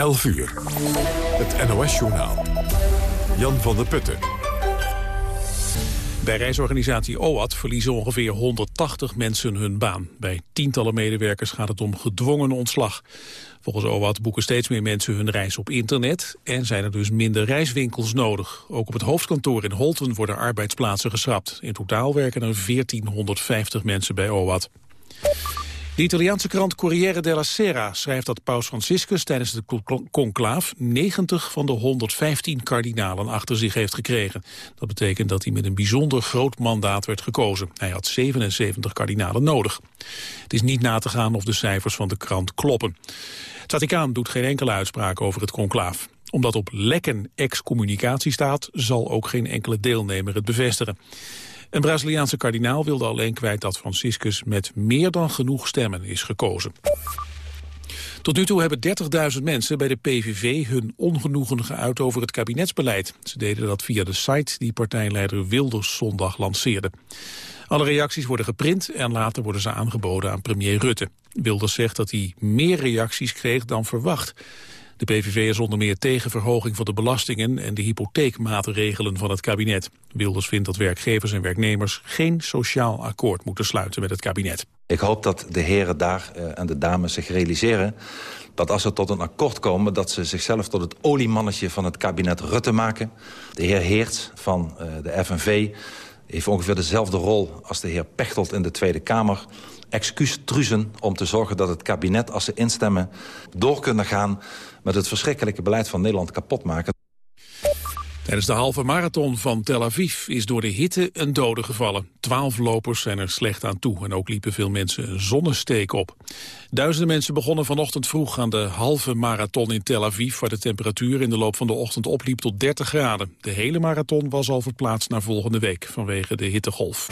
11 uur. Het NOS-journaal. Jan van der Putten. Bij reisorganisatie OAT verliezen ongeveer 180 mensen hun baan. Bij tientallen medewerkers gaat het om gedwongen ontslag. Volgens OAT boeken steeds meer mensen hun reis op internet... en zijn er dus minder reiswinkels nodig. Ook op het hoofdkantoor in Holten worden arbeidsplaatsen geschrapt. In totaal werken er 1450 mensen bij OAT. De Italiaanse krant Corriere della Sera schrijft dat paus Franciscus tijdens de conclaaf 90 van de 115 kardinalen achter zich heeft gekregen. Dat betekent dat hij met een bijzonder groot mandaat werd gekozen. Hij had 77 kardinalen nodig. Het is niet na te gaan of de cijfers van de krant kloppen. Het Vaticaan doet geen enkele uitspraak over het conclaaf omdat op lekken excommunicatie staat, zal ook geen enkele deelnemer het bevestigen. Een Braziliaanse kardinaal wilde alleen kwijt dat Franciscus met meer dan genoeg stemmen is gekozen. Tot nu toe hebben 30.000 mensen bij de PVV hun ongenoegen geuit over het kabinetsbeleid. Ze deden dat via de site die partijleider Wilders zondag lanceerde. Alle reacties worden geprint en later worden ze aangeboden aan premier Rutte. Wilders zegt dat hij meer reacties kreeg dan verwacht. De PVV is onder meer tegen verhoging van de belastingen en de hypotheekmaatregelen van het kabinet. Wilders vindt dat werkgevers en werknemers geen sociaal akkoord moeten sluiten met het kabinet. Ik hoop dat de heren daar uh, en de dames zich realiseren dat als ze tot een akkoord komen... dat ze zichzelf tot het oliemannetje van het kabinet Rutte maken. De heer Heert van uh, de FNV heeft ongeveer dezelfde rol als de heer Pechtold in de Tweede Kamer excuus truzen om te zorgen dat het kabinet, als ze instemmen... door kunnen gaan met het verschrikkelijke beleid van Nederland kapot maken. Tijdens de halve marathon van Tel Aviv is door de hitte een dode gevallen. Twaalf lopers zijn er slecht aan toe en ook liepen veel mensen een zonnesteek op. Duizenden mensen begonnen vanochtend vroeg aan de halve marathon in Tel Aviv... waar de temperatuur in de loop van de ochtend opliep tot 30 graden. De hele marathon was al verplaatst naar volgende week vanwege de hittegolf.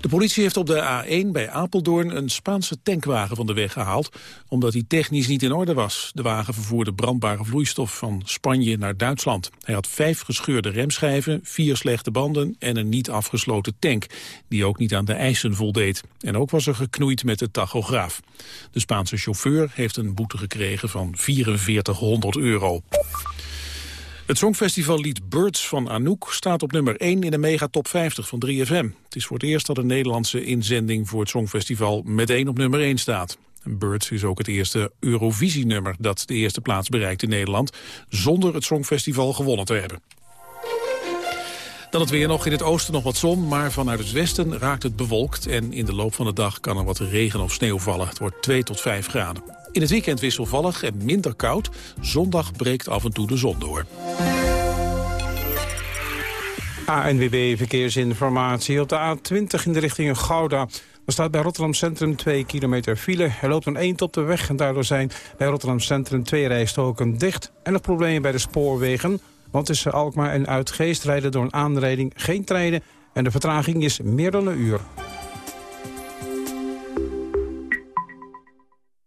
De politie heeft op de A1 bij Apeldoorn een Spaanse tankwagen van de weg gehaald, omdat die technisch niet in orde was. De wagen vervoerde brandbare vloeistof van Spanje naar Duitsland. Hij had vijf gescheurde remschijven, vier slechte banden en een niet afgesloten tank, die ook niet aan de eisen voldeed. En ook was er geknoeid met de tachograaf. De Spaanse chauffeur heeft een boete gekregen van 4400 euro. Het songfestivallied Birds van Anouk staat op nummer 1 in de mega top 50 van 3FM. Het is voor het eerst dat een Nederlandse inzending voor het Songfestival meteen op nummer 1 staat. Birds is ook het eerste Eurovisie-nummer dat de eerste plaats bereikt in Nederland... zonder het Songfestival gewonnen te hebben. Dan het weer nog in het oosten nog wat zon, maar vanuit het westen raakt het bewolkt... en in de loop van de dag kan er wat regen of sneeuw vallen. Het wordt 2 tot 5 graden. In het weekend wisselvallig en minder koud. Zondag breekt af en toe de zon door. ANWB Verkeersinformatie op de A20 in de richting Gouda. Er staat bij Rotterdam Centrum 2 kilometer file. Er loopt een eend op de weg en daardoor zijn bij Rotterdam Centrum twee rijstoken dicht. En nog problemen bij de spoorwegen. Want tussen Alkmaar en Uitgeest rijden door een aanrijding geen treinen. En de vertraging is meer dan een uur.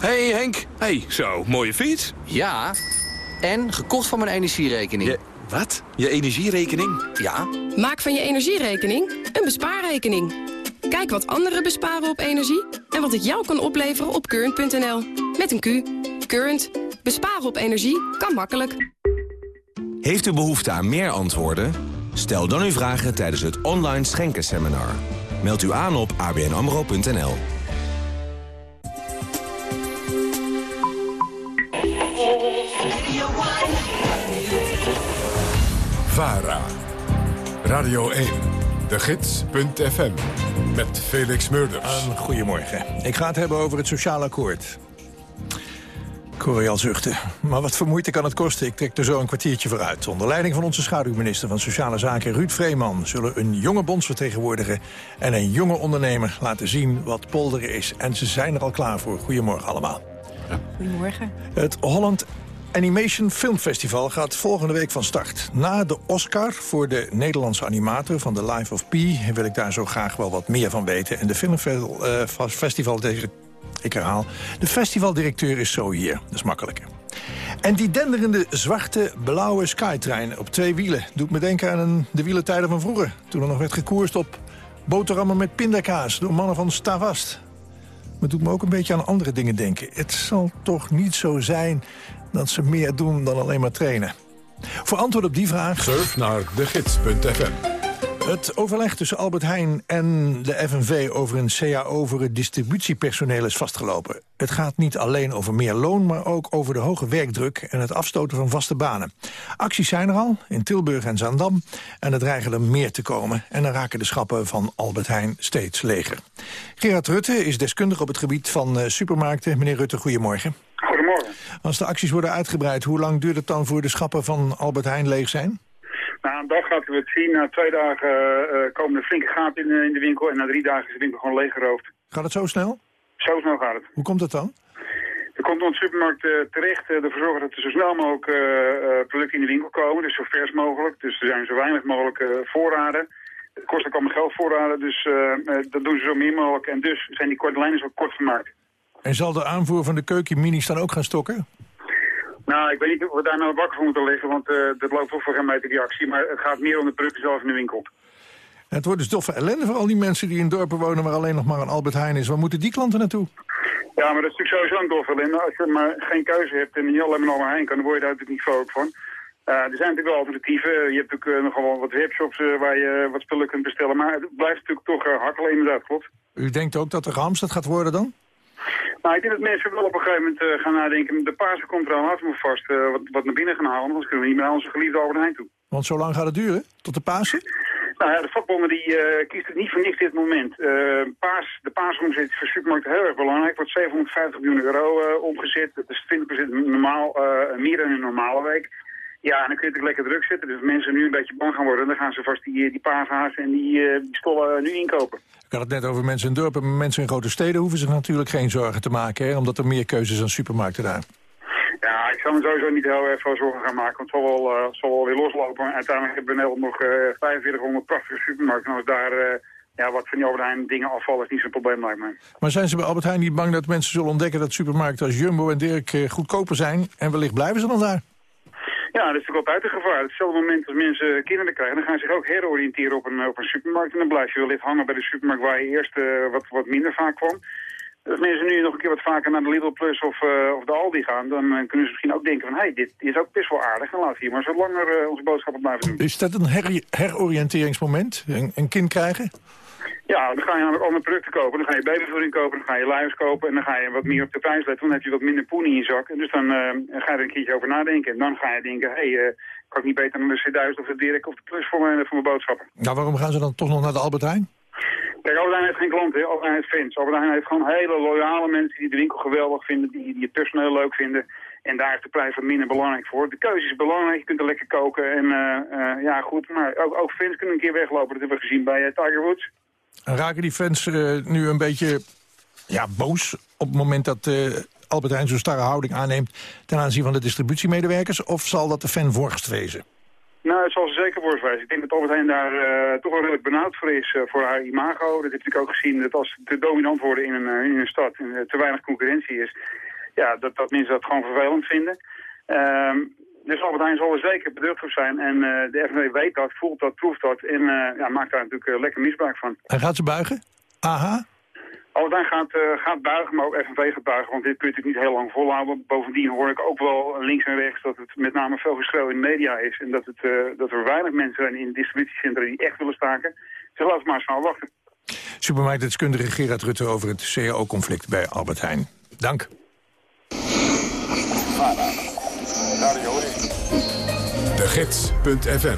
Hey Henk. Hey, zo, mooie fiets. Ja, en gekocht van mijn energierekening. Je, wat? Je energierekening? Ja. Maak van je energierekening een bespaarrekening. Kijk wat anderen besparen op energie en wat het jou kan opleveren op current.nl. Met een Q. Current. Besparen op energie kan makkelijk. Heeft u behoefte aan meer antwoorden? Stel dan uw vragen tijdens het online schenkenseminar. Meld u aan op abnamro.nl. VARA. Radio 1. De Gids.fm. Met Felix Murders. Een goedemorgen. Ik ga het hebben over het sociaal akkoord. Al zuchten. Maar wat voor moeite kan het kosten? Ik trek er zo een kwartiertje voor uit. Onder leiding van onze schaduwminister van Sociale Zaken Ruud Vreeman... zullen een jonge bondsvertegenwoordiger en een jonge ondernemer laten zien wat polderen is. En ze zijn er al klaar voor. Goedemorgen allemaal. Ja. Goedemorgen. Het Holland Animation Film Festival gaat volgende week van start. Na de Oscar voor de Nederlandse animator van The Life of Pi... wil ik daar zo graag wel wat meer van weten. En de filmfestival, uh, ik herhaal, de festivaldirecteur is zo hier. Dat is makkelijker. En die denderende zwarte blauwe skytrein op twee wielen... doet me denken aan de wielentijden van vroeger. Toen er nog werd gekoerst op boterhammen met pindakaas... door mannen van Stavast. Maar het doet me ook een beetje aan andere dingen denken. Het zal toch niet zo zijn dat ze meer doen dan alleen maar trainen. Voor antwoord op die vraag... Surf naar degids.fm. Het overleg tussen Albert Heijn en de FNV over een CAO voor het distributiepersoneel is vastgelopen. Het gaat niet alleen over meer loon, maar ook over de hoge werkdruk en het afstoten van vaste banen. Acties zijn er al, in Tilburg en Zaandam, en er dreigen er meer te komen. En dan raken de schappen van Albert Heijn steeds leger. Gerard Rutte is deskundig op het gebied van eh, supermarkten. Meneer Rutte, goedemorgen. Als de acties worden uitgebreid, hoe lang duurt het dan voor de schappen van Albert Heijn leeg zijn? Na een dag gaat we het zien. Na twee dagen uh, komen er flinke gaten in, in, de winkel. En na drie dagen is de winkel gewoon leeggeroofd. Gaat het zo snel? Zo snel gaat het. Hoe komt dat dan? Er komt de supermarkt uh, terecht uh, ervoor zorgen dat er zo snel mogelijk producten in de winkel komen. Dus zo vers mogelijk. Dus er zijn zo weinig mogelijk voorraden. Het kost ook allemaal geld voorraden. Dus dat doen ze zo min mogelijk. En dus zijn die korte lijnen zo kort vermaakt. En zal de aanvoer van de keukenminis dan ook gaan stokken? Nou, ik weet niet of we daar nou wakker voor moeten liggen, want uh, dat loopt toch voor geen meter die actie. Maar het gaat meer om de producten zelf in de winkel. Het wordt dus doffe ellende voor al die mensen die in dorpen wonen... waar alleen nog maar een Albert Heijn is. Waar moeten die klanten naartoe? Ja, maar dat is natuurlijk sowieso een doffe ellende. Als je maar geen keuze hebt en niet alleen maar Albert Heijn kan... dan word je daar natuurlijk niet vrolijk van. Uh, er zijn natuurlijk wel alternatieven. Je hebt natuurlijk uh, nog wel wat webshops uh, waar je wat spullen kunt bestellen. Maar het blijft natuurlijk toch hakkelen, inderdaad, klopt. U denkt ook dat er gehamsterd gaat worden dan? Nou, ik denk dat mensen wel op een gegeven moment uh, gaan nadenken. De Pasen komt er al laten we vast uh, wat, wat, naar binnen gaan halen. Anders kunnen we niet meer naar onze geliefde Heijn toe. Want zo lang gaat het duren? Tot de Pasen? Nou ja, de vakbonden die uh, kiest het niet voor niks dit moment. paas, de paasomzet is voor supermarkten heel erg belangrijk. wordt 750 miljoen euro omgezet. Dat is 20% normaal, meer dan een normale week. Ja, en dan kun je het lekker druk zetten. Dus als mensen nu een beetje bang gaan worden, dan gaan ze vast die, die paashazen en die, die stollen nu inkopen. Ik had het net over mensen in dorpen, maar mensen in grote steden hoeven zich natuurlijk geen zorgen te maken, hè, omdat er meer keuzes aan supermarkten daar. Ja, ik zal me sowieso niet heel erg veel zorgen gaan maken, want het zal wel, uh, zal wel weer loslopen. Uiteindelijk hebben we Nederland nog uh, 4500 prachtige supermarkten. En als daar uh, ja, wat van die Albert Heijn dingen afvallen, is niet zo'n probleem lijkt mij. Maar zijn ze bij Albert Heijn niet bang dat mensen zullen ontdekken dat supermarkten als Jumbo en Dirk goedkoper zijn? En wellicht blijven ze dan daar? Ja, dat is natuurlijk altijd gevaar. Hetzelfde moment als mensen kinderen krijgen, dan gaan ze zich ook heroriënteren op een, op een supermarkt. En dan blijf je wellicht hangen bij de supermarkt waar je eerst uh, wat, wat minder vaak kwam. Als mensen nu nog een keer wat vaker naar de Lidl Plus of, uh, of de Aldi gaan, dan kunnen ze misschien ook denken van, hé, hey, dit is ook best wel aardig. En laten we hier maar zo langer onze boodschappen blijven doen. Is dat een her heroriënteringsmoment, een, een kind krijgen? Ja, dan ga je namelijk andere producten kopen. Dan ga je babyvoeding kopen, dan ga je luiers kopen... en dan ga je wat meer op de prijs letten. Dan heb je wat minder poen in je zak. En dus dan uh, ga je er een keertje over nadenken. En dan ga je denken, hé, hey, uh, kan ik niet beter naar de C1000 of de Dirk of de Plus voor mijn, voor mijn boodschappen. Nou, waarom gaan ze dan toch nog naar de Albert Heijn? Kijk, Albert Heijn heeft geen klanten, Albert Heijn heeft fans. Albert Heijn heeft gewoon hele loyale mensen die de winkel geweldig vinden... die, die het personeel leuk vinden... En daar is de prijs wat minder belangrijk voor. De keuze is belangrijk, je kunt er lekker koken. En uh, ja, goed, maar ook, ook fans kunnen een keer weglopen. Dat hebben we gezien bij Tiger Woods. Raken die fans uh, nu een beetje ja, boos op het moment dat uh, Albert Heijn zo'n starre houding aanneemt ten aanzien van de distributiemedewerkers? Of zal dat de fan worst wezen? Nou, het zal ze zeker worst wezen. Ik denk dat Albert Heijn daar uh, toch wel redelijk benauwd voor is voor haar imago. Dat heb ik ook gezien, dat als te dominant worden in een, in een stad en te weinig concurrentie is, ja, dat, dat mensen dat gewoon vervelend vinden. Ehm, dus Albert Heijn zal er zeker beducht voor zijn. En uh, de FNW weet dat, voelt dat, proeft dat en uh, ja, maakt daar natuurlijk uh, lekker misbruik van. En gaat ze buigen? Aha. Albert Heijn gaat, gaat buigen, maar ook FNV gaat buigen, want dit kun je natuurlijk niet heel lang volhouden. Bovendien hoor ik ook wel links en rechts dat het met name veel geschreeuw in de media is. En dat, het, dat er weinig mensen zijn in distributiecentra die echt willen staken. Dus laten we maar snel wachten. Supermarktdeskundige Gerard Rutte over het CAO-conflict bij Albert Heijn. Dank. De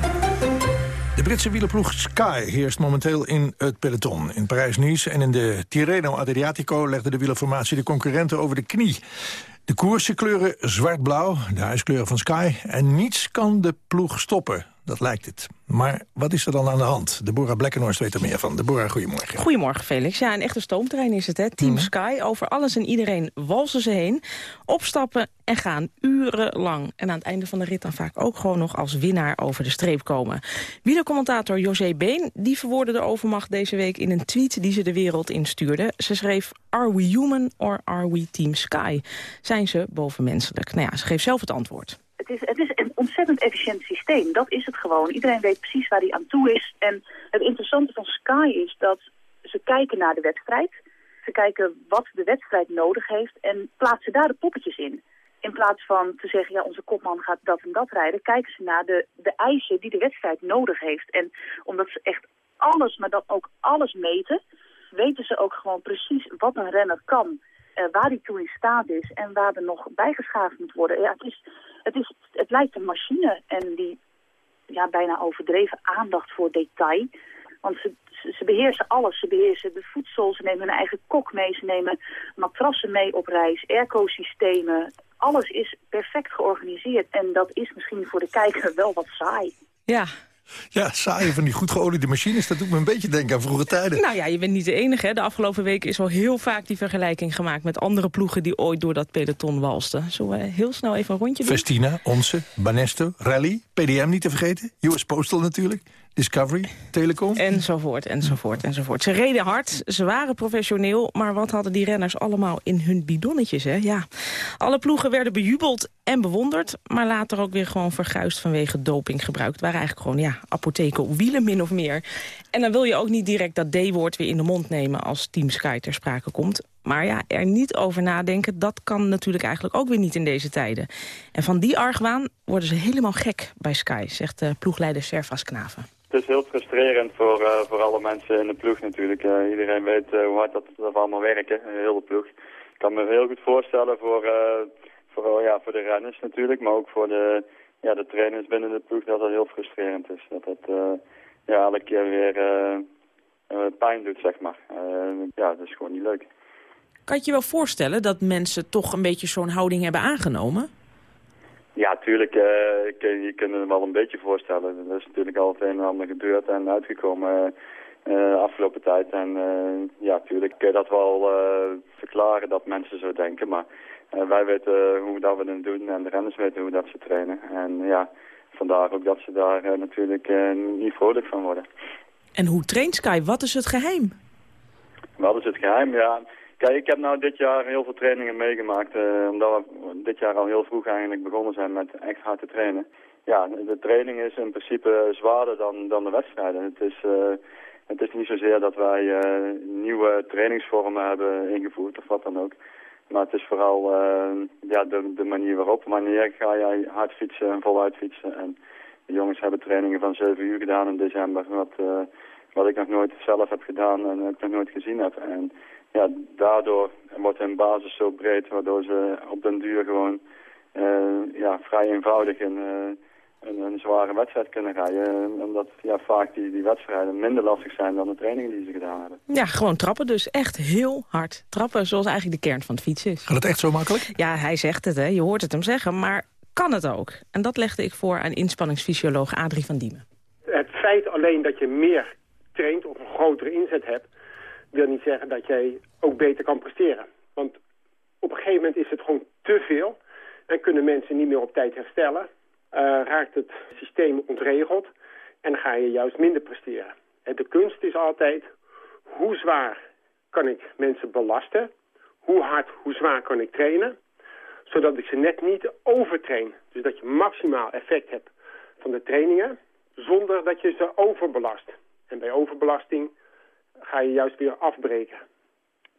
de Britse wielerploeg Sky heerst momenteel in het peloton. In Parijs-Nice en in de Tirreno Adriatico legde de wielerformatie de concurrenten over de knie. De koersen kleuren zwart-blauw, de huiskleuren van Sky. En niets kan de ploeg stoppen. Dat lijkt het. Maar wat is er dan aan de hand? Deborah Blekkenhorst weet er meer van. Deborah, goedemorgen. Goedemorgen, Felix. Ja, een echte stoomtrein is het, hè. Team Mhm. Sky. Over alles en iedereen walsen ze heen. Opstappen en gaan urenlang. En aan het einde van de rit dan vaak ook gewoon nog als winnaar over de streep komen. Wielercommentator José Been, die verwoordde de overmacht deze week in een tweet die ze de wereld instuurde. Ze schreef, are we human or are we Team Sky? Zijn ze bovenmenselijk? Nou ja, ze geeft zelf het antwoord. Het is, het is een ontzettend efficiënt systeem. Dat is het gewoon. Iedereen weet precies waar hij aan toe is. En het interessante van Sky is dat ze kijken naar de wedstrijd. Ze kijken wat de wedstrijd nodig heeft en plaatsen daar de poppetjes in. In plaats van te zeggen, ja, onze kopman gaat dat en dat rijden... kijken ze naar de, de eisen die de wedstrijd nodig heeft. En omdat ze echt alles, maar dan ook alles meten... weten ze ook gewoon precies wat een renner kan... eh, waar hij toe in staat is en waar er nog bijgeschaafd moet worden. Ja, het, is, het, is, het lijkt een machine en die ja, bijna overdreven aandacht voor detail. Want ze, ze, beheersen alles. Ze beheersen de voedsel, ze nemen hun eigen kok mee, ze nemen matrassen mee op reis, airco-systemen. Alles is perfect georganiseerd en dat is misschien voor de kijker wel wat saai. Ja, Ja, saaie van die goed geoliede machines, dat doet me een beetje denken aan vroege tijden. Nou ja, je bent niet de enige. Hè. De afgelopen weken is al heel vaak die vergelijking gemaakt... met andere ploegen die ooit door dat peloton walsten. Zullen we heel snel even een rondje doen? Festina, Onze, Banesto, Rally, PDM niet te vergeten. US Postal natuurlijk, Discovery, Telecom. Enzovoort, enzovoort, enzovoort. Ze reden hard, ze waren professioneel... maar wat hadden die renners allemaal in hun bidonnetjes, hè? Ja. Alle ploegen werden bejubeld en bewonderd... maar later ook weer gewoon verguisd vanwege dopinggebruik. Het waren eigenlijk gewoon, ja, apotheken op wielen min of meer. En dan wil je ook niet direct dat D-woord weer in de mond nemen... als Team Sky ter sprake komt. Maar ja, er niet over nadenken, dat kan natuurlijk eigenlijk ook weer niet in deze tijden. En van die argwaan worden ze helemaal gek bij Sky, zegt de ploegleider Servas Knaven. Het is heel frustrerend voor, eh, voor alle mensen in de ploeg natuurlijk. Eh, iedereen weet eh, hoe hard dat, dat allemaal werken, heel de ploeg. Ik kan me heel goed voorstellen voor, voor, ja, voor de renners natuurlijk, maar ook voor de, ja, de trainers binnen de ploeg dat dat heel frustrerend is. Dat eh, ja, elke keer weer pijn doet, zeg maar. Ja, dat is gewoon niet leuk. Kan je je wel voorstellen dat mensen toch een beetje zo'n houding hebben aangenomen? Ja, tuurlijk. eh, ik, je kunt het wel een beetje voorstellen. Er is natuurlijk al het een en ander gebeurd en uitgekomen eh, de afgelopen tijd. En eh, ja, tuurlijk kun je dat wel eh, verklaren dat mensen zo denken. Maar eh, wij weten hoe dat we het doen en de renners weten hoe dat ze trainen. En ja, vandaar ook dat ze daar eh, natuurlijk eh, niet vrolijk van worden. En hoe traint Sky? Wat is het geheim? Wat is het geheim? Ja, kijk, ik heb nou dit jaar heel veel trainingen meegemaakt. eh, omdat we dit jaar al heel vroeg eigenlijk begonnen zijn met echt hard te trainen. Ja, de training is in principe zwaarder dan, dan de wedstrijden. Het is, eh, het is niet zozeer dat wij eh, nieuwe trainingsvormen hebben ingevoerd of wat dan ook. Maar het is vooral ja, de, de manier waarop. Wanneer ga jij hard fietsen en voluit fietsen. En de jongens hebben trainingen van 7 uur gedaan in december. Wat, wat ik nog nooit zelf heb gedaan en ook nog nooit gezien heb. En ja, daardoor wordt hun basis zo breed, waardoor ze op den duur gewoon eh, ja, vrij eenvoudig een, eh, een, een zware wedstrijd kunnen rijden. Omdat ja, vaak die, die wedstrijden minder lastig zijn dan de trainingen die ze gedaan hebben. Ja, gewoon trappen dus. Echt heel hard trappen, zoals eigenlijk de kern van het fietsen is. Gaat het echt zo makkelijk? Ja, hij zegt het, hè. je hoort het hem zeggen, maar kan het ook? En dat legde ik voor aan inspanningsfysioloog Adrie van Diemen. Het feit alleen dat je meer of een grotere inzet hebt... wil niet zeggen dat jij ook beter kan presteren. Want op een gegeven moment is het gewoon te veel... en kunnen mensen niet meer op tijd herstellen. Eh, raakt het systeem ontregeld en ga je juist minder presteren. En de kunst is altijd hoe zwaar kan ik mensen belasten... hoe hard, hoe zwaar kan ik trainen... zodat ik ze net niet overtrain. Dus dat je maximaal effect hebt van de trainingen zonder dat je ze overbelast. En bij overbelasting ga je juist weer afbreken.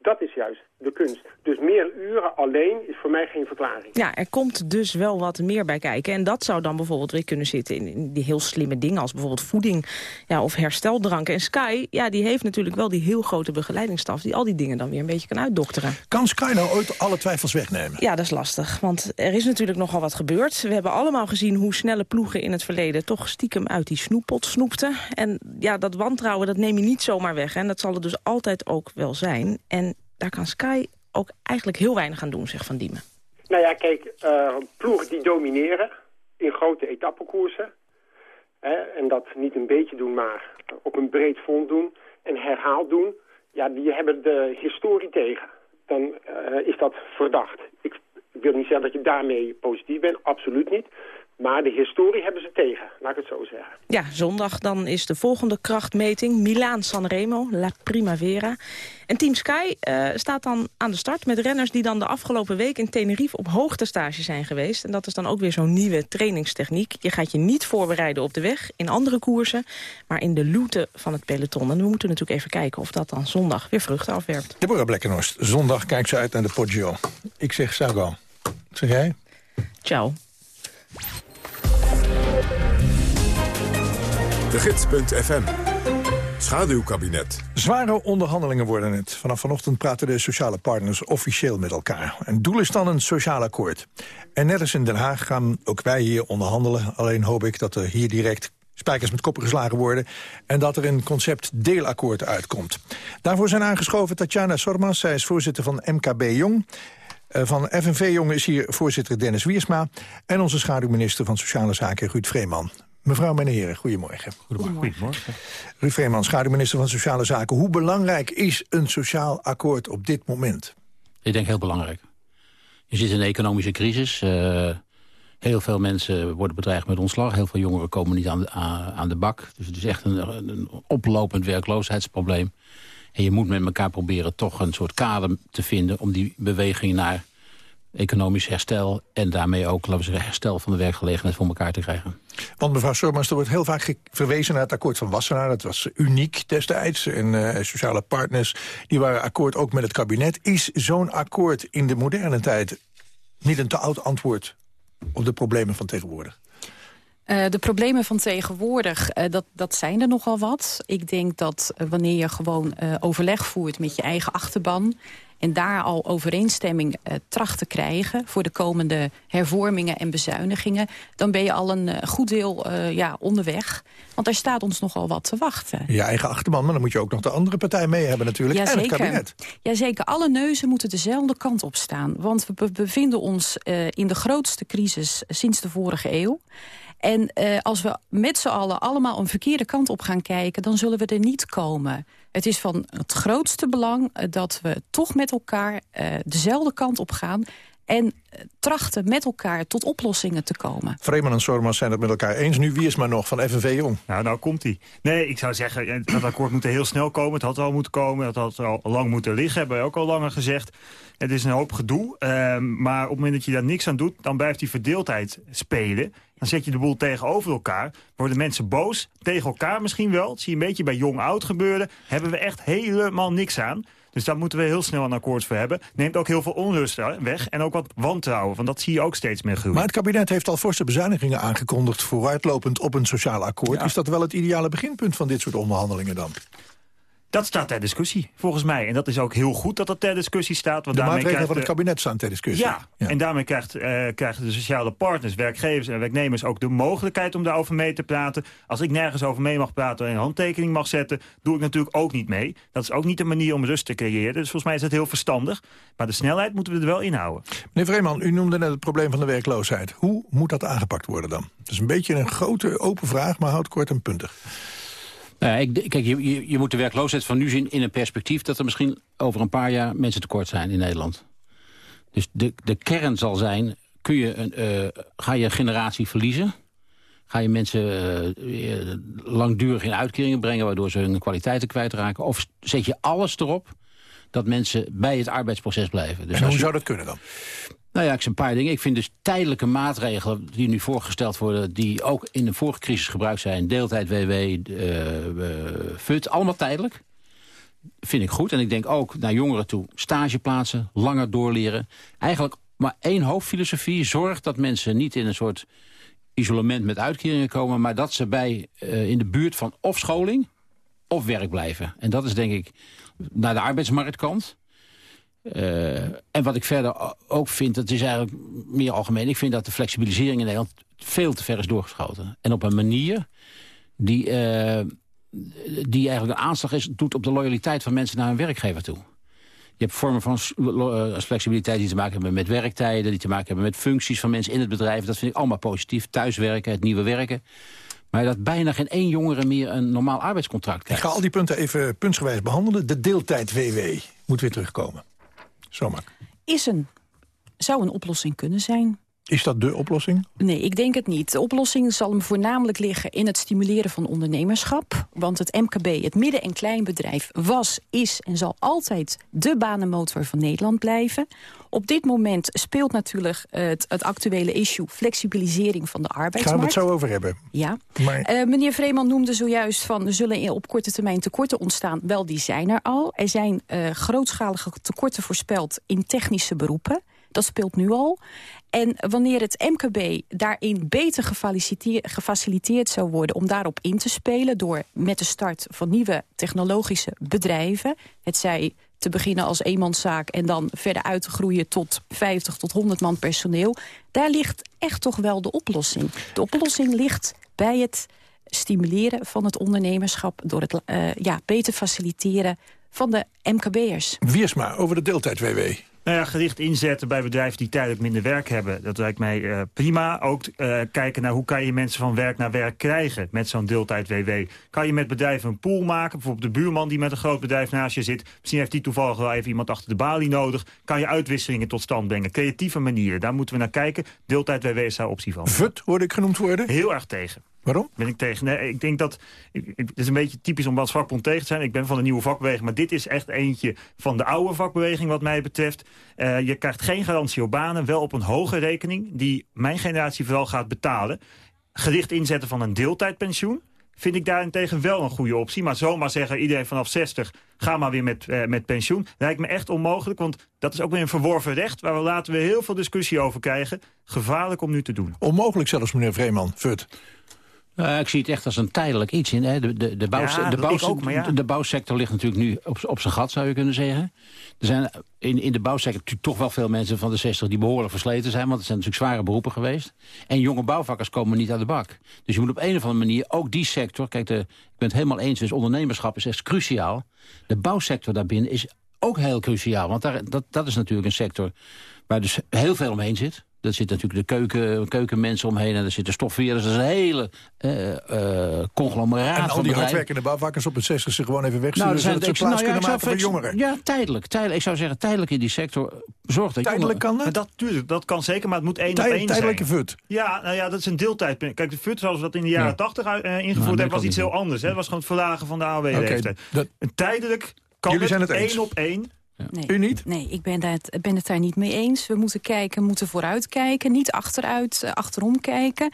Dat is juist de kunst. Dus meer uren alleen is voor mij geen verklaring. Ja, er komt dus wel wat meer bij kijken. En dat zou dan bijvoorbeeld weer kunnen zitten in, in die heel slimme dingen... als bijvoorbeeld voeding ja, of hersteldranken. En Sky, ja, die heeft natuurlijk wel die heel grote begeleidingsstaf... die al die dingen dan weer een beetje kan uitdokteren. Kan Sky nou ooit alle twijfels wegnemen? Ja, dat is lastig. Want er is natuurlijk nogal wat gebeurd. We hebben allemaal gezien hoe snelle ploegen in het verleden... toch stiekem uit die snoeppot snoepten. En ja, dat wantrouwen, dat neem je niet zomaar weg. En dat zal er dus altijd ook wel zijn. En daar kan Sky ook eigenlijk heel weinig aan doen, zegt Van Diemen. Nou ja, kijk, uh, ploegen die domineren in grote etappekoersen... hè, en dat niet een beetje doen, maar op een breed front doen en herhaald doen, ja, die hebben de historie tegen. Dan eh, is dat verdacht. Ik, ik wil niet zeggen dat je daarmee positief bent, absoluut niet. Maar de historie hebben ze tegen, laat ik het zo zeggen. Ja, zondag dan is de volgende krachtmeting. Milaan-Sanremo, La Primavera. En Team Sky eh, staat dan aan de start met renners... die dan de afgelopen week in Tenerife op hoogtestage zijn geweest. En dat is dan ook weer zo'n nieuwe trainingstechniek. Je gaat je niet voorbereiden op de weg in andere koersen... maar in de looten van het peloton. En we moeten natuurlijk even kijken of dat dan zondag weer vruchten afwerpt. Deborah Blekkenhorst, zondag kijkt ze uit naar de Poggio. Ik zeg Sago. Wat zeg jij? Ciao. De Gids.fm. Schaduwkabinet. Zware onderhandelingen worden het. Vanaf vanochtend praten de sociale partners officieel met elkaar. En doel is dan een sociaal akkoord. En net als in Den Haag gaan ook wij hier onderhandelen. Alleen hoop ik dat er hier direct spijkers met koppen geslagen worden... en dat er een concept deelakkoord uitkomt. Daarvoor zijn aangeschoven Tatjana Sormas. Zij is voorzitter van MKB Jong. Eh, van FNV Jong is hier voorzitter Dennis Wiersma... en onze schaduwminister van Sociale Zaken Ruud Vreeman. Mevrouw, en heren, goedemorgen. Goedemorgen. Ruud Vreeman, schaduwminister van Sociale Zaken. Hoe belangrijk is een sociaal akkoord op dit moment? Ik denk heel belangrijk. Je zit in een economische crisis. Uh, heel veel mensen worden bedreigd met ontslag. Heel veel jongeren komen niet aan de, aan de bak. Dus het is echt een, een oplopend werkloosheidsprobleem. En je moet met elkaar proberen toch een soort kader te vinden... om die beweging naar economisch herstel... en daarmee ook laten we zeggen, herstel van de werkgelegenheid voor elkaar te krijgen. Want mevrouw Sormans, er wordt heel vaak verwezen naar het akkoord van Wassenaar. Dat was uniek destijds. En uh, sociale partners die waren akkoord ook met het kabinet. Is zo'n akkoord in de moderne tijd niet een te oud antwoord... op de problemen van tegenwoordig? Uh, de problemen van tegenwoordig, uh, dat, dat zijn er nogal wat. Ik denk dat uh, wanneer je gewoon overleg voert met je eigen achterban en daar al overeenstemming tracht te krijgen... voor de komende hervormingen en bezuinigingen... dan ben je al een goed deel ja, onderweg. Want er staat ons nogal wat te wachten. Je eigen achterban, maar dan moet je ook nog de andere partij mee hebben natuurlijk. Ja, en zeker. het kabinet. Jazeker, alle neuzen moeten dezelfde kant op staan. Want we bevinden ons in de grootste crisis sinds de vorige eeuw. En uh, als we met z'n allen allemaal een verkeerde kant op gaan kijken... dan zullen we er niet komen. Het is van het grootste belang uh, dat we toch met elkaar uh, dezelfde kant op gaan... en trachten met elkaar tot oplossingen te komen. Vreeman en Sormas zijn het met elkaar eens. Nu wie is maar nog van FNV Jong? Nou, nou komt hij. Nee, ik zou zeggen, dat akkoord moet er heel snel komen. Het had al moeten komen, het had al lang moeten liggen. Hebben wij ook al langer gezegd. Het is een hoop gedoe. Uh, maar op het moment dat je daar niks aan doet... dan blijft die verdeeldheid spelen. Dan zet je de boel tegenover elkaar. Worden mensen boos, tegen elkaar misschien wel. Dat zie je een beetje bij jong-oud gebeuren. Hebben we echt helemaal niks aan. Dus daar moeten we heel snel een akkoord voor hebben. Neemt ook heel veel onrust weg en ook wat wantrouwen. Want dat zie je ook steeds meer groeien. Maar het kabinet heeft al forse bezuinigingen aangekondigd... vooruitlopend op een sociaal akkoord. Ja. Is dat wel het ideale beginpunt van dit soort onderhandelingen dan? Dat staat ter discussie, volgens mij. En dat is ook heel goed dat dat ter discussie staat. Want de daarmee maatregelen krijgt van het kabinet staan ter discussie. Ja, ja. en daarmee krijgt, uh, krijgen de sociale partners, werkgevers en werknemers... ook de mogelijkheid om daarover mee te praten. Als ik nergens over mee mag praten en een handtekening mag zetten... doe ik natuurlijk ook niet mee. Dat is ook niet de manier om rust te creëren. Dus volgens mij is dat heel verstandig. Maar de snelheid moeten we er wel inhouden. Meneer Vreeman, u noemde net het probleem van de werkloosheid. Hoe moet dat aangepakt worden dan? Het is een beetje een grote open vraag, maar houd kort en puntig. Nou ik, kijk, je, je, je, moet de werkloosheid van nu zien in een perspectief... dat er misschien over een paar jaar mensen tekort zijn in Nederland. Dus de, de kern zal zijn, kun je een, uh, ga je een generatie verliezen? Ga je mensen uh, langdurig in uitkeringen brengen... waardoor ze hun kwaliteiten kwijtraken? Of zet je alles erop dat mensen bij het arbeidsproces blijven? Dus en hoe je, zou dat kunnen dan? Nou ja, ik een paar dingen. Ik vind dus tijdelijke maatregelen die nu voorgesteld worden... die ook in de vorige crisis gebruikt zijn... deeltijd, WW, uh, uh, FUT, allemaal tijdelijk. Vind ik goed. En ik denk ook naar jongeren toe stageplaatsen, langer doorleren. Eigenlijk maar één hoofdfilosofie. Zorg dat mensen niet in een soort isolement met uitkeringen komen... maar dat ze bij uh, in de buurt van of scholing of werk blijven. En dat is denk ik naar de arbeidsmarktkant... Uh, en wat ik verder ook vind, dat is eigenlijk meer algemeen... ik vind dat de flexibilisering in Nederland veel te ver is doorgeschoten. En op een manier die, uh, die eigenlijk een aanslag is, doet op de loyaliteit van mensen naar hun werkgever toe. Je hebt vormen van flexibiliteit die te maken hebben met werktijden... die te maken hebben met functies van mensen in het bedrijf. Dat vind ik allemaal positief. Thuiswerken, het nieuwe werken. Maar dat bijna geen één jongere meer een normaal arbeidscontract Ik krijgt. ga al die punten even puntsgewijs behandelen. De deeltijd-WW moet weer terugkomen. Zomaar. Is een, zou een oplossing kunnen zijn. Is dat de oplossing? Nee, ik denk het niet. De oplossing zal hem voornamelijk liggen in het stimuleren van ondernemerschap. Want het MKB, het midden- en kleinbedrijf, was, is en zal altijd de banenmotor van Nederland blijven. Op dit moment speelt natuurlijk het, het actuele issue flexibilisering van de Gaan we arbeidsmarkt. het zo over hebben. Ja. Maar Eh, meneer Vreeman noemde zojuist van er zullen op korte termijn tekorten ontstaan. Wel, die zijn er al. Er zijn eh, grootschalige tekorten voorspeld in technische beroepen. Dat speelt nu al. En wanneer het MKB daarin beter gefaciliteer- gefaciliteerd zou worden... om daarop in te spelen door met de start van nieuwe technologische bedrijven... het zij te beginnen als eenmanszaak en dan verder uit te groeien tot 50 tot 100 man personeel... daar ligt echt toch wel de oplossing. De oplossing ligt bij het stimuleren van het ondernemerschap... door het eh, ja, beter faciliteren van de MKB'ers. Wiersma, over de deeltijd-WW. Nou ja, gericht inzetten bij bedrijven die tijdelijk minder werk hebben. Dat lijkt mij eh, prima. Ook eh, kijken naar hoe kan je mensen van werk naar werk krijgen met zo'n deeltijd-WW. Kan je met bedrijven een pool maken? Bijvoorbeeld de buurman die met een groot bedrijf naast je zit. Misschien heeft die toevallig wel even iemand achter de balie nodig. Kan je uitwisselingen tot stand brengen? Creatieve manieren. Daar moeten we naar kijken. Deeltijd-WW is daar optie van. VUT hoorde ik genoemd worden. Heel erg tegen. Waarom? Ben ik tegen. Nee, ik denk dat... ik- Het is een beetje typisch om als vakbond tegen te zijn. Ik ben van de nieuwe vakbeweging. Maar dit is echt eentje van de oude vakbeweging wat mij betreft. Eh, je krijgt geen garantie op banen. Wel op een hoge rekening. Die mijn generatie vooral gaat betalen. Gericht inzetten van een deeltijdpensioen. Vind ik daarentegen wel een goede optie. Maar zomaar zeggen iedereen vanaf 60... ga maar weer met, eh, met pensioen. Lijkt me echt onmogelijk. Want dat is ook weer een verworven recht... waar we later weer heel veel discussie over krijgen. Gevaarlijk om nu te doen. Onmogelijk zelfs, meneer Vreeman. Nou, ik zie het echt als een tijdelijk iets. In, hè. De, de, de, bouw, Ja, de, bouw, ook, ja. de bouwsector ligt natuurlijk nu op, op zijn gat, zou je kunnen zeggen. Er zijn in, in de bouwsector natuurlijk toch wel veel mensen van de 60 die behoorlijk versleten zijn. Want het zijn natuurlijk zware beroepen geweest. En jonge bouwvakkers komen niet aan de bak. Dus je moet op een of andere manier ook die sector... Kijk, de, ik ben het helemaal eens, dus ondernemerschap is echt cruciaal. De bouwsector daarbinnen is ook heel cruciaal. Want daar, dat, dat is natuurlijk een sector waar dus heel veel omheen zit. Er zitten natuurlijk de keuken, keukenmensen omheen en er zitten stofweerders. Dat is een hele eh eh, conglomeraat En al van die hardwerkende bouwvakkers op het 60 ze gewoon even wegsturen... Nou, zijn zodat ze plaats nou kunnen maken voor jongeren. Ja, tijdelijk, tijdelijk. Ik zou zeggen, tijdelijk in die sector. Zorg dat Tijdelijk kan Maar dat? dat, tuurlijk, dat kan zeker, maar het moet één Tijd- op één tijdelijke zijn. VUT. Ja, nou ja, dat is een deeltijd. Kijk, de FUT zoals we dat in de jaren Ja. 80 uit- eh, Nou, ingevoerd dat hebben, was iets heel anders. Hè. Het was gewoon het verlagen van de AOW-leeftijd. dat- Een tijdelijk kan Jullie zijn het eens? één op één. Nee. U niet? Nee, ik ben, daar, ben het daar niet mee eens. We moeten kijken, moeten vooruit kijken, niet achteruit, eh, achterom kijken.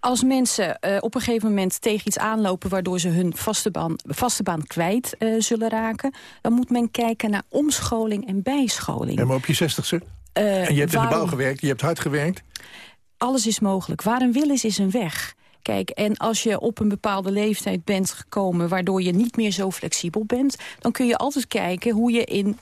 Als mensen eh, op een gegeven moment tegen iets aanlopen... waardoor ze hun vaste baan, vaste baan kwijt eh, zullen raken... dan moet men kijken naar omscholing en bijscholing. Ja, maar op je 60ste? Eh, En je hebt in de bouw gewerkt, je hebt hard gewerkt. alles is mogelijk. Waar een wil is, is een weg. Kijk, en als je op een bepaalde leeftijd bent gekomen... waardoor je niet meer zo flexibel bent... dan kun je altijd kijken hoe je in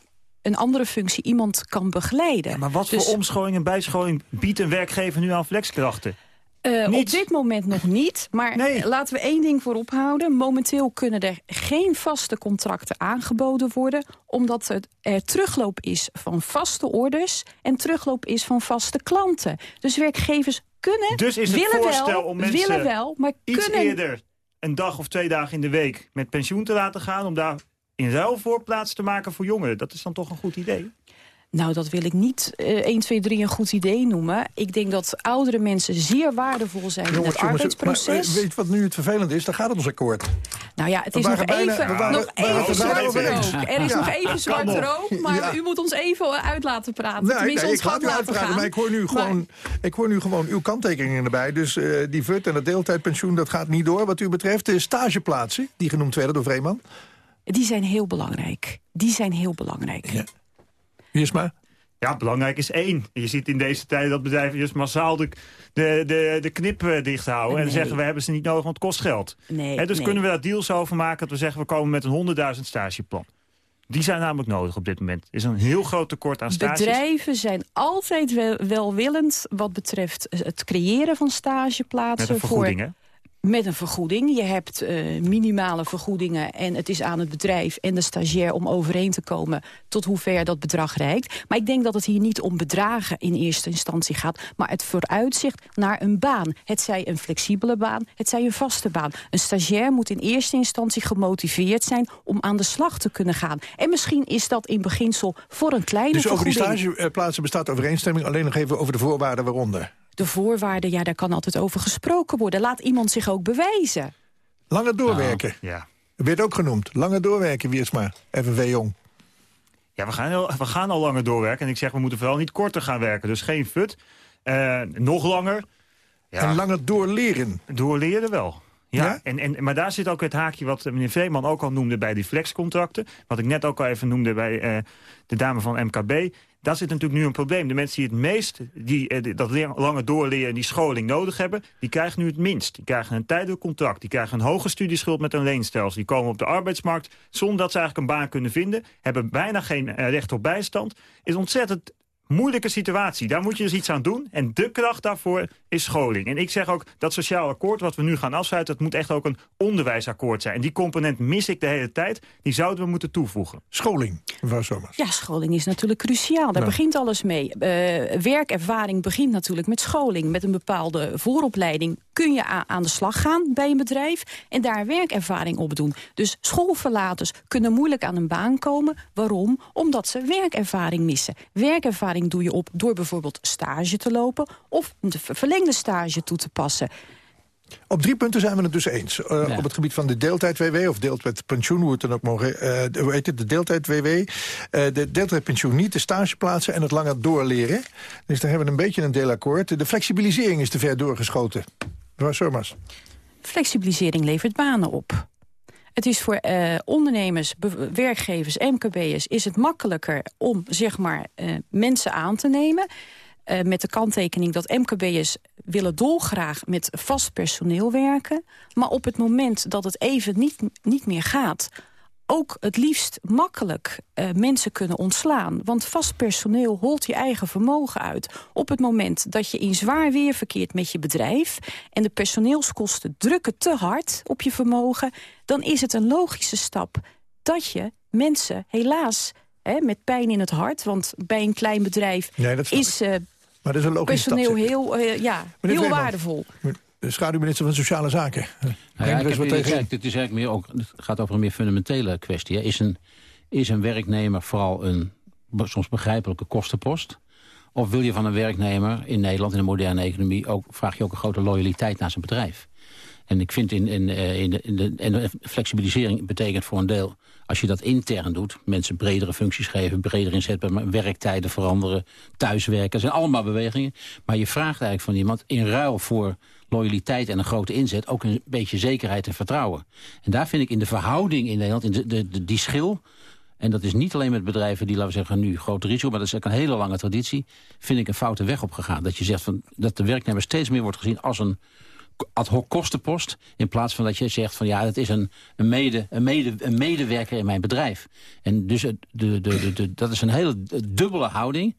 een andere functie iemand kan begeleiden. Maar wat Dus, voor omscholing en bijscholing biedt een werkgever nu aan flexkrachten? eh, op dit moment nog niet, maar Nee. laten we één ding voorop houden. Momenteel kunnen er geen vaste contracten aangeboden worden... omdat er, er terugloop is van vaste orders... en terugloop is van vaste klanten. Dus werkgevers kunnen, Dus is het willen voorstel wel, om mensen willen wel, maar Iets kunnen eerder een dag of twee dagen in de week met pensioen te laten gaan... om daar in ruil voor plaats te maken voor jongeren. Dat is dan toch een goed idee? Nou, dat wil ik niet eh 1, 2, 3 een goed idee noemen. Ik denk dat oudere mensen zeer waardevol zijn in het jongens, arbeidsproces. maar, eh, weet je wat nu het vervelend is? Daar gaat het ons akkoord. nou ja, het we is nog bijna- even, waren- nog waren even er zwarte rook. Er is Ja, nog even zwarte rook, maar Ja. u moet ons even uit laten praten. Nee, Tenminste, nee, ons ik laat gat u laten uitpraten, gaan. maar ik hoor nu gewoon, ik hoor nu gewoon uw kanttekeningen erbij. Dus eh, die VUT en het deeltijdpensioen, dat gaat niet door. Wat u betreft de stageplaatsen, die genoemd werden door Vreeman. Die zijn heel belangrijk. Die zijn heel belangrijk. Maar? Ja, belangrijk is één. Je ziet in deze tijd dat bedrijven dus massaal de, de, de, de knip eh, dicht houden. En zeggen we hebben ze niet nodig, want het kost geld. Nee, Hè, dus nee. kunnen we daar deals over maken dat we zeggen we komen met een 100.000 stageplan. Die zijn namelijk nodig op dit moment. Er is een heel groot tekort aan stages. Bedrijven zijn altijd wel, welwillend wat betreft het creëren van Met stageplaatsen. een vergoeding, hè? voor met een vergoeding. Je hebt uh, minimale vergoedingen en het is aan het bedrijf en de stagiair om overeen te komen tot hoe ver dat bedrag reikt. Maar ik denk dat het hier niet om bedragen in eerste instantie gaat, maar het vooruitzicht naar een baan. Het zij een flexibele baan, het zij een vaste baan. Een stagiair moet in eerste instantie gemotiveerd zijn om aan de slag te kunnen gaan. En misschien is dat in beginsel voor een kleine dus vergoeding. Dus over die stageplaatsen bestaat overeenstemming, alleen nog even over de voorwaarden waaronder de voorwaarden, ja, daar kan altijd over gesproken worden. Laat iemand zich ook bewijzen. Langer doorwerken. Nou, ja. Werd ook genoemd. Langer doorwerken, wie is maar. FNV Jong. Ja, we gaan, al, we gaan al langer doorwerken. En ik zeg, we moeten vooral niet korter gaan werken. Dus geen fut. Uh, nog langer. Ja. En langer doorleren. Doorleren wel. Ja, En, en, maar daar zit ook het haakje wat meneer Veeman ook al noemde bij die flexcontracten. Wat ik net ook al even noemde bij uh, de dame van MKB. Daar zit natuurlijk nu een probleem. De mensen die het meest die, eh, dat lange doorleren, die scholing nodig hebben... die krijgen nu het minst. Die krijgen een tijdelijk contract. Die krijgen een hoge studieschuld met een leenstelsel. Die komen op de arbeidsmarkt zonder dat ze eigenlijk een baan kunnen vinden. Hebben bijna geen eh, recht op bijstand. Is ontzettend moeilijke situatie. Daar moet je dus iets aan doen. En de kracht daarvoor is scholing. En ik zeg ook, dat sociaal akkoord wat we nu gaan afsluiten... dat moet echt ook een onderwijsakkoord zijn. En die component mis ik de hele tijd. Die zouden we moeten toevoegen. Scholing, mevrouw Somers. Ja, scholing is natuurlijk cruciaal. Daar begint alles mee. Uh, werkervaring begint natuurlijk met scholing. Met een bepaalde vooropleiding kun je aan de slag gaan bij een bedrijf... en daar werkervaring op doen. Dus schoolverlaters kunnen moeilijk aan een baan komen. Waarom? Omdat ze werkervaring missen. Werkervaring doe je op door bijvoorbeeld stage te lopen... of de verlengde stage toe te passen. Op drie punten zijn we het dus eens. Uh, Op het gebied van de deeltijd-WW, of deeltijd-pensioen, hoe het dan ook mogen... Uh, hoe heet het, de deeltijd-WW, uh, de deeltijd-pensioen niet, de stageplaatsen en het langer doorleren. Dus daar hebben we een beetje een deelakkoord. De flexibilisering is te ver doorgeschoten. Mevrouw Sormas. Flexibilisering levert banen op. Het is voor uh, ondernemers, werkgevers, MKB'ers... is het makkelijker om zeg maar, uh, mensen aan te nemen... Uh, met de kanttekening dat MKB'ers willen dolgraag met vast personeel werken. Maar op het moment dat het even niet, niet meer gaat ook het liefst makkelijk uh, mensen kunnen ontslaan. Want vast personeel holt je eigen vermogen uit. Op het moment dat je in zwaar weer verkeert met je bedrijf... en de personeelskosten drukken te hard op je vermogen... dan is het een logische stap dat je mensen helaas... Hè, met pijn in het hart, want bij een klein bedrijf is... Uh, maar dat is een personeel stap, heel, uh, ja, heel waardevol de schaduwminister van Sociale Zaken. Nou ja, ik tegen... het, is eigenlijk meer ook, het gaat over een meer fundamentele kwestie. Is, een, is een werknemer vooral een soms begrijpelijke kostenpost? Of wil je van een werknemer in Nederland, in de moderne economie... Ook, vraag je ook een grote loyaliteit naar zijn bedrijf? En ik vind in, in, eh, in, de, in, de, in de flexibilisering betekent voor een deel... als je dat intern doet, mensen bredere functies geven... breder inzetbaar, werktijden veranderen, thuiswerken... dat zijn allemaal bewegingen. Maar je vraagt eigenlijk van iemand in ruil voor loyaliteit en een grote inzet... ook een beetje zekerheid en vertrouwen. En daar vind ik in de verhouding in Nederland, in de, die schil... en dat is niet alleen met bedrijven die, laten we zeggen, nu grote risico... maar dat is ook een hele lange traditie, vind ik een foute weg opgegaan. Dat je zegt van, dat de werknemer steeds meer wordt gezien als een ad hoc kostenpost... in plaats van dat je zegt van ja, dat is een, een, mede, een, mede, een medewerker in mijn bedrijf. En dus de, de, de, dat is een hele dubbele houding...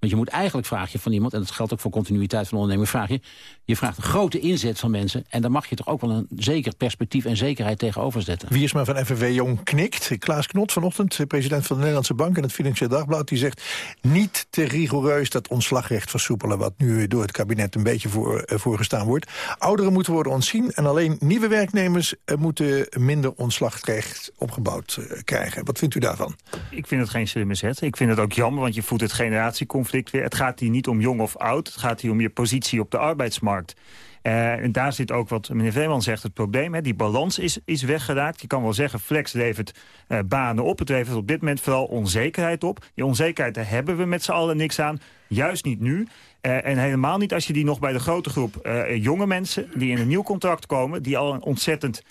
Want je moet eigenlijk vraag je van iemand... en dat geldt ook voor continuïteit van onderneming... vraag je, je vraagt een grote inzet van mensen... en daar mag je toch ook wel een zeker perspectief en zekerheid tegenover zetten. Wie is maar van FNV Jong knikt. Klaas Knot vanochtend, president van de Nederlandse Bank... en het Financieel Dagblad, die zegt... niet te rigoureus dat ontslagrecht versoepelen... wat nu door het kabinet een beetje voor, uh, voorgestaan wordt. Ouderen moeten worden ontzien... en alleen nieuwe werknemers uh, moeten minder ontslagrecht opgebouwd uh, krijgen. Wat vindt u daarvan? Ik vind het geen slimme zet. Ik vind het ook jammer, want je voedt het generatieconflict weer. Het gaat hier niet om jong of oud. Het gaat hier om je positie op de arbeidsmarkt. Uh, en daar zit ook wat meneer Veeman zegt het probleem. Hè. Die balans is, is weggeraakt. Je kan wel zeggen, flex levert uh, banen op. Het levert op dit moment vooral onzekerheid op. Die onzekerheid daar hebben we met z'n allen niks aan. Juist niet nu. Uh, en helemaal niet als je die nog bij de grote groep jonge mensen... die in een nieuw contract komen... die al een ontzettend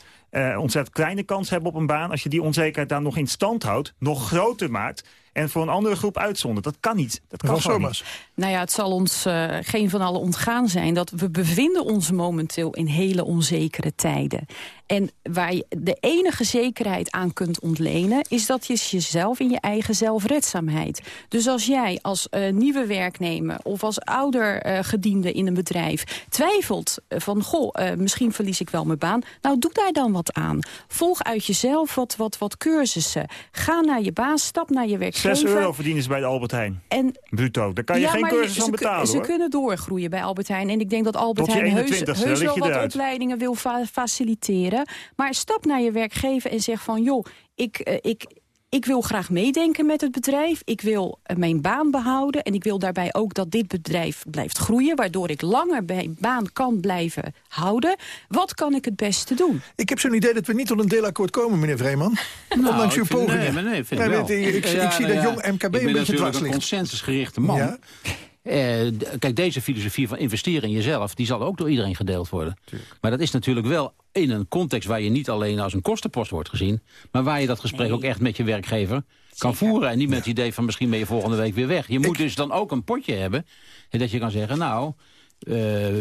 ontzettend kleine kans hebben op een baan... als je die onzekerheid daar nog in stand houdt, nog groter maakt en voor een andere groep uitzondert. Dat kan niet. Dat kan gewoon niet. Nou ja, het zal ons uh, geen van allen ontgaan zijn... dat we bevinden ons momenteel in hele onzekere tijden. En waar je de enige zekerheid aan kunt ontlenen... is dat je jezelf in je eigen zelfredzaamheid. Dus als jij als uh, nieuwe werknemer of als ouder uh, gediende in een bedrijf... twijfelt van, goh, uh, misschien verlies ik wel mijn baan... nou, doe daar dan wat aan. Volg uit jezelf wat, wat, wat cursussen. Ga naar je baas, stap naar je werkgever. 6 euro verdienen ze bij de Albert Heijn. En, Bruto. Daar kan je ja, geen cursus van betalen, Ze kunnen doorgroeien bij Albert Heijn. En ik denk dat Albert Heijn heus, heus wel wat opleidingen wil fa faciliteren. Maar stap naar je werkgever en zeg van... joh, ik, uh, ik, ik wil graag meedenken met het bedrijf. Ik wil uh, mijn baan behouden. En ik wil daarbij ook dat dit bedrijf blijft groeien. Waardoor ik langer bij baan kan blijven houden. Wat kan ik het beste doen? Ik heb zo'n idee dat we niet tot een deelakkoord komen, meneer Vreeman. Nou, Ondanks uw pogingen. Nee, maar nee, vind ik, wel. ik, ik, ik, zie dat jong MKB een beetje dwars een consensusgerichte man. Ja. Uh, kijk, deze filosofie van investeren in jezelf... die zal ook door iedereen gedeeld worden. Tuurlijk. Maar dat is natuurlijk wel in een context... waar je niet alleen als een kostenpost wordt gezien... maar waar je dat gesprek nee. ook echt met je werkgever kan Zeker. voeren. En niet met het idee van misschien ben je volgende week weer weg. Je moet dus dan ook een potje hebben... dat je kan zeggen, nou... Uh,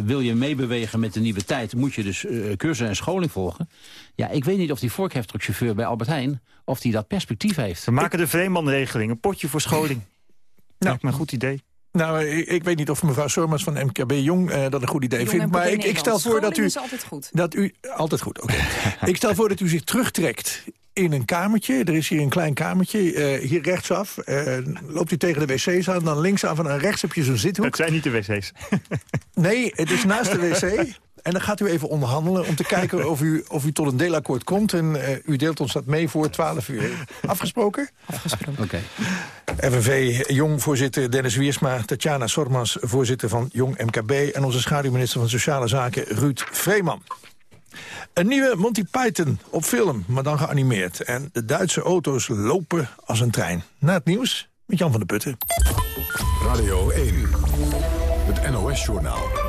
wil je meebewegen met de nieuwe tijd... moet je dus uh, cursussen en scholing volgen. Ja, ik weet niet of die vorkheftruckchauffeur bij Albert Heijn... of die dat perspectief heeft. We maken de Vreemanregeling, een potje voor scholing. Nou, Lijkt me een goed idee. Nou, ik, ik, weet niet of mevrouw Sormans van MKB Jong uh, dat een goed idee Jong vindt. Maar ik, ik, stel voor dat u... is altijd goed. Dat u, altijd goed, oké. Okay. ik stel voor dat u zich terugtrekt in een kamertje. Er is hier een klein kamertje, uh, hier rechtsaf. Uh, loopt u tegen de wc's aan, dan linksaf en dan rechts heb je zo'n zithoek. Het zijn niet de wc's. nee, het is naast de wc. En dan gaat u even onderhandelen om te kijken of u, of u tot een deelakkoord komt. En uh, u deelt ons dat mee voor 12 uur. Afgesproken? Afgesproken. Oké. Okay. FNV Jong-voorzitter Dennis Wiersma, Tatjana Sormas, voorzitter van Jong MKB... en onze schaduwminister van Sociale Zaken, Ruud Vreeman. Een nieuwe Monty Python op film, maar dan geanimeerd. En de Duitse auto's lopen als een trein. Na het nieuws met Jan van der Putten. Radio 1, het NOS-journaal.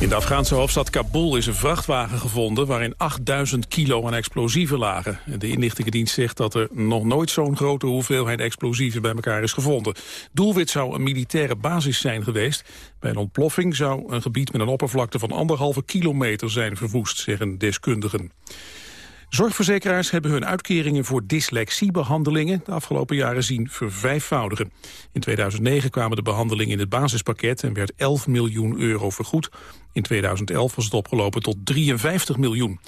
In de Afghaanse hoofdstad Kabul is een vrachtwagen gevonden... waarin 8000 kilo aan explosieven lagen. De inlichtingendienst zegt dat er nog nooit zo'n grote hoeveelheid explosieven bij elkaar is gevonden. Doelwit zou een militaire basis zijn geweest. Bij een ontploffing zou een gebied met een oppervlakte van anderhalve kilometer zijn verwoest, zeggen deskundigen. Zorgverzekeraars hebben hun uitkeringen voor dyslexiebehandelingen de afgelopen jaren zien vervijfvoudigen. In 2009 kwamen de behandelingen in het basispakket en werd 11 miljoen euro vergoed. In 2011 was het opgelopen tot 53 miljoen.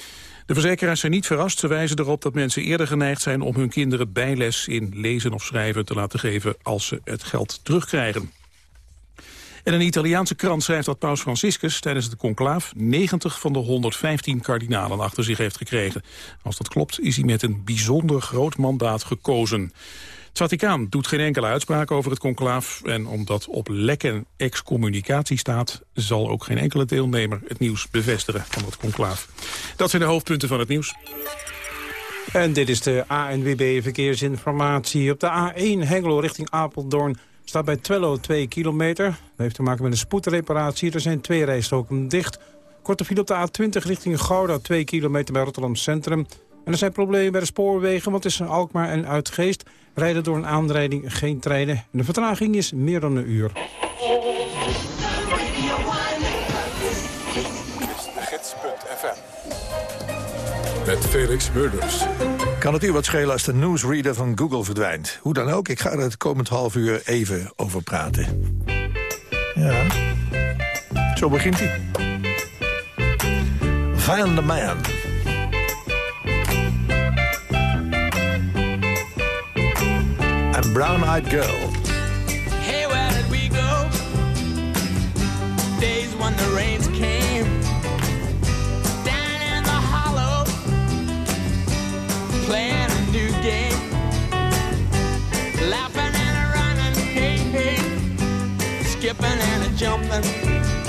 De verzekeraars zijn niet verrast. Ze wijzen erop dat mensen eerder geneigd zijn om hun kinderen bijles in lezen of schrijven te laten geven als ze het geld terugkrijgen. En een Italiaanse krant schrijft dat paus Franciscus tijdens het conclaaf 90 van de 115 kardinalen achter zich heeft gekregen. Als dat klopt is hij met een bijzonder groot mandaat gekozen. Het Vaticaan doet geen enkele uitspraak over het conclaaf... en omdat op lekken excommunicatie staat... zal ook geen enkele deelnemer het nieuws bevestigen van het conclaaf. Dat zijn de hoofdpunten van het nieuws. En dit is de ANWB Verkeersinformatie. Op de A1 Hengelo richting Apeldoorn staat bij Twello 2 kilometer. Dat heeft te maken met een spoedreparatie. Er zijn twee rijstroken dicht. Korte file op de A20 richting Gouda, 2 kilometer bij Rotterdam Centrum. En er zijn problemen bij de spoorwegen, want tussen Alkmaar en Uitgeest... rijden door een aanrijding geen treinen. En de vertraging is meer dan een uur. Met Felix Murders. Kan het u wat schelen als de newsreader van Google verdwijnt? Hoe dan ook, ik ga er het komend half uur even over praten. Ja, zo begint hij. Find the man. And Brown-Eyed Girl. Hey, where did we go? Days when the rains Skipping and a jumping.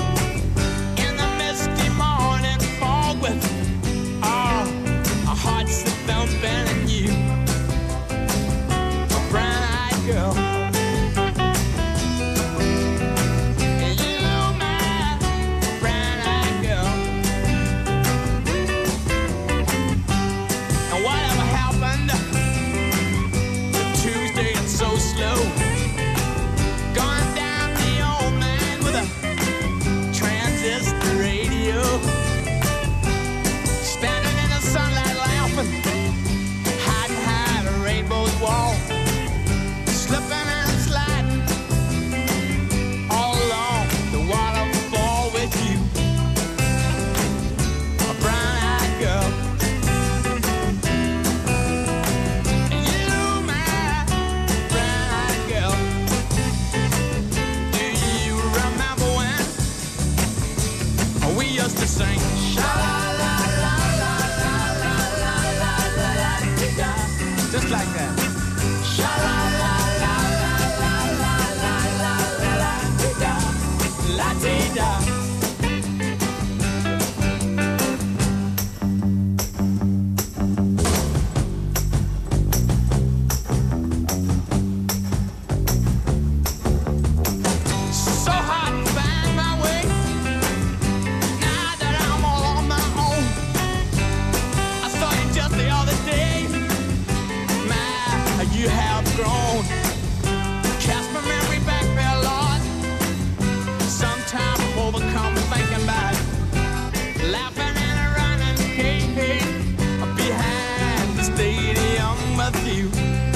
Stadium with you,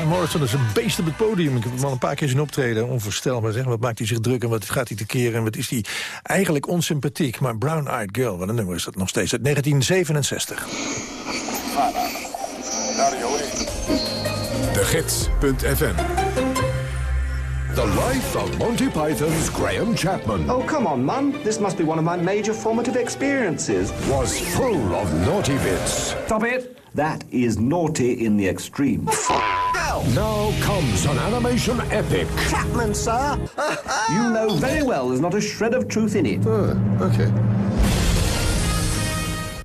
Van Morrison is een beest op het podium. Ik heb hem al een paar keer zien optreden. Onvoorstelbaar zeg. Wat maakt hij zich druk en wat gaat hij tekeer en wat is hij eigenlijk onsympathiek. Maar Brown Eyed Girl, wat een nummer is dat nog steeds. Uit 1967. De Gids.fm The life of Monty Python's Graham Chapman Oh, come on, Mum. This must be one of my major formative experiences. was full of naughty bits. Stop it. That is naughty in the extreme. Now comes an animation epic. Chapman, sir. you know very well there's not a shred of truth in it. Oh, okay.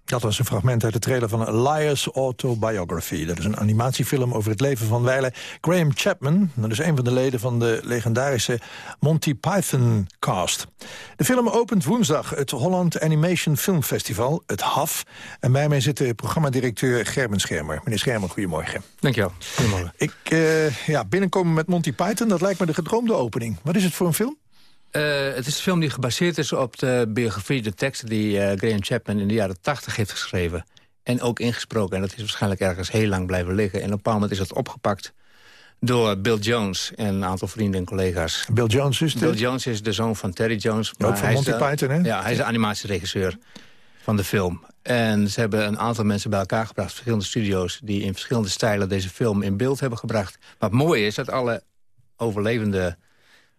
Dat was een fragment uit de trailer van Elias Autobiography. Dat is een animatiefilm over het leven van wijle Graham Chapman. Dat is een van de leden van de legendarische Monty Python cast. De film opent woensdag het Holland Animation Film Festival, het HAF. En bij mij zit de programmadirecteur Gerben Schermer. Meneer Schermer, goedemorgen. Dankjewel. Goedemorgen. Ik, eh, ja, binnenkomen met Monty Python, dat lijkt me de gedroomde opening. Wat is het voor een film? Eh, het is een film die gebaseerd is op de biografie, de teksten die eh, Graham Chapman in de jaren 80 heeft geschreven. En ook ingesproken. En dat is waarschijnlijk ergens heel lang blijven liggen. En op een bepaald moment is dat opgepakt door Bill Jones en een aantal vrienden en collega's. Bill Jones is de... Bill Jones is de zoon van Terry Jones. Ook van hij is Monty de- Python, hè? Ja, hij is de animatieregisseur van de film. En ze hebben een aantal mensen bij elkaar gebracht, verschillende studio's... die in verschillende stijlen deze film in beeld hebben gebracht. Maar het mooie is dat alle overlevende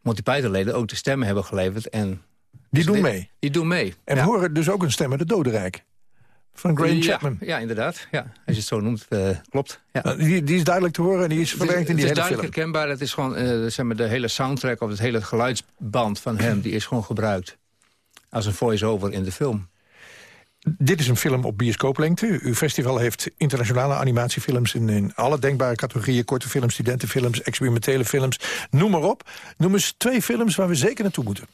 Monty Python-leden ook de stemmen hebben geleverd. En Die doen mee? Die doen mee. En we Ja. horen dus ook een stem uit het dodenrijk. Van Graham ja, Chapman. Ja, inderdaad. Ja. Als je het zo noemt, eh, klopt. Ja. Nou, Die, die is duidelijk te horen en die is verwerkt in die het is hele duidelijk film. herkenbaar. Het is gewoon, eh, zeg maar, de hele soundtrack of het hele geluidsband van hem... die is gewoon gebruikt als een voice-over in de film. Dit is een film op bioscooplengte. Uw festival heeft internationale animatiefilms in, in alle denkbare categorieën. Korte films, studentenfilms, experimentele films. Noem maar op. Noem eens twee films waar we zeker naartoe moeten.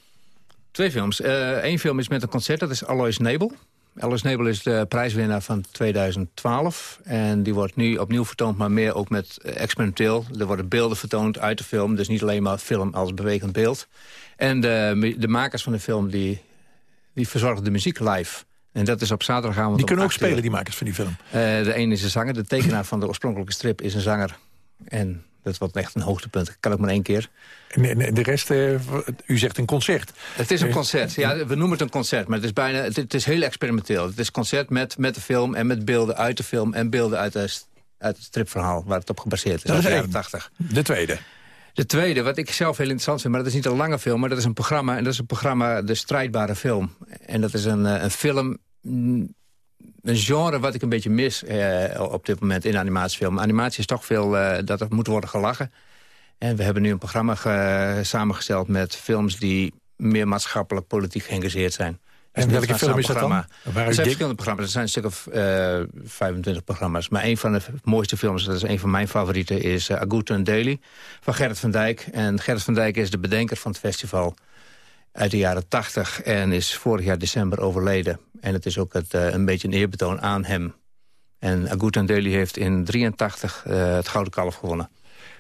Twee films. Eén film is met een concert, dat is Alois Nebel. Alois Nebel is de prijswinnaar van 2012. En die wordt nu opnieuw vertoond, maar meer ook met eh, experimenteel. Er worden beelden vertoond uit de film. Dus niet alleen maar film als bewegend beeld. En de, de makers van de film, die, die verzorgen de muziek live. En dat is op zaterdagavond Die kunnen ook uur. spelen, die makers van die film. Eh, de ene is een zanger, de tekenaar van de oorspronkelijke strip is een zanger. En dat wordt echt een hoogtepunt. Kan ook maar één keer. En, de rest, eh, u zegt een concert. Het is een Eh, concert. Ja, we noemen het een concert, maar het is, bijna, het, het is heel experimenteel. Het is een concert met, met de film en met beelden uit de film... en beelden uit, de, uit het stripverhaal waar het op gebaseerd is. Dat is de één. jaren 80. De tweede. De tweede, wat ik zelf heel interessant vind, maar dat is niet een lange film... maar dat is een programma, en dat is een programma De Strijdbare Film. En dat is een, eh, een film, mm, een genre wat ik een beetje mis eh, op dit moment in animatiefilm. Animatie is toch veel eh, dat er moet worden gelachen. En we hebben nu een programma ge- samengesteld met films... die meer maatschappelijk politiek geëngageerd zijn. En welke film is dat dan? Er zijn dik- verschillende programma's. Er zijn een stuk of eh 25 programma's. Maar een van de mooiste films, dat is een van mijn favorieten... is uh, Aguto and Daily van Gerrit van Dijk. En Gerrit van Dijk is de bedenker van het festival uit de jaren 80... en is vorig jaar december overleden. En het is ook het, eh, een beetje een eerbetoon aan hem. En Aguto and Daily heeft in 83 eh, het Gouden Kalf gewonnen.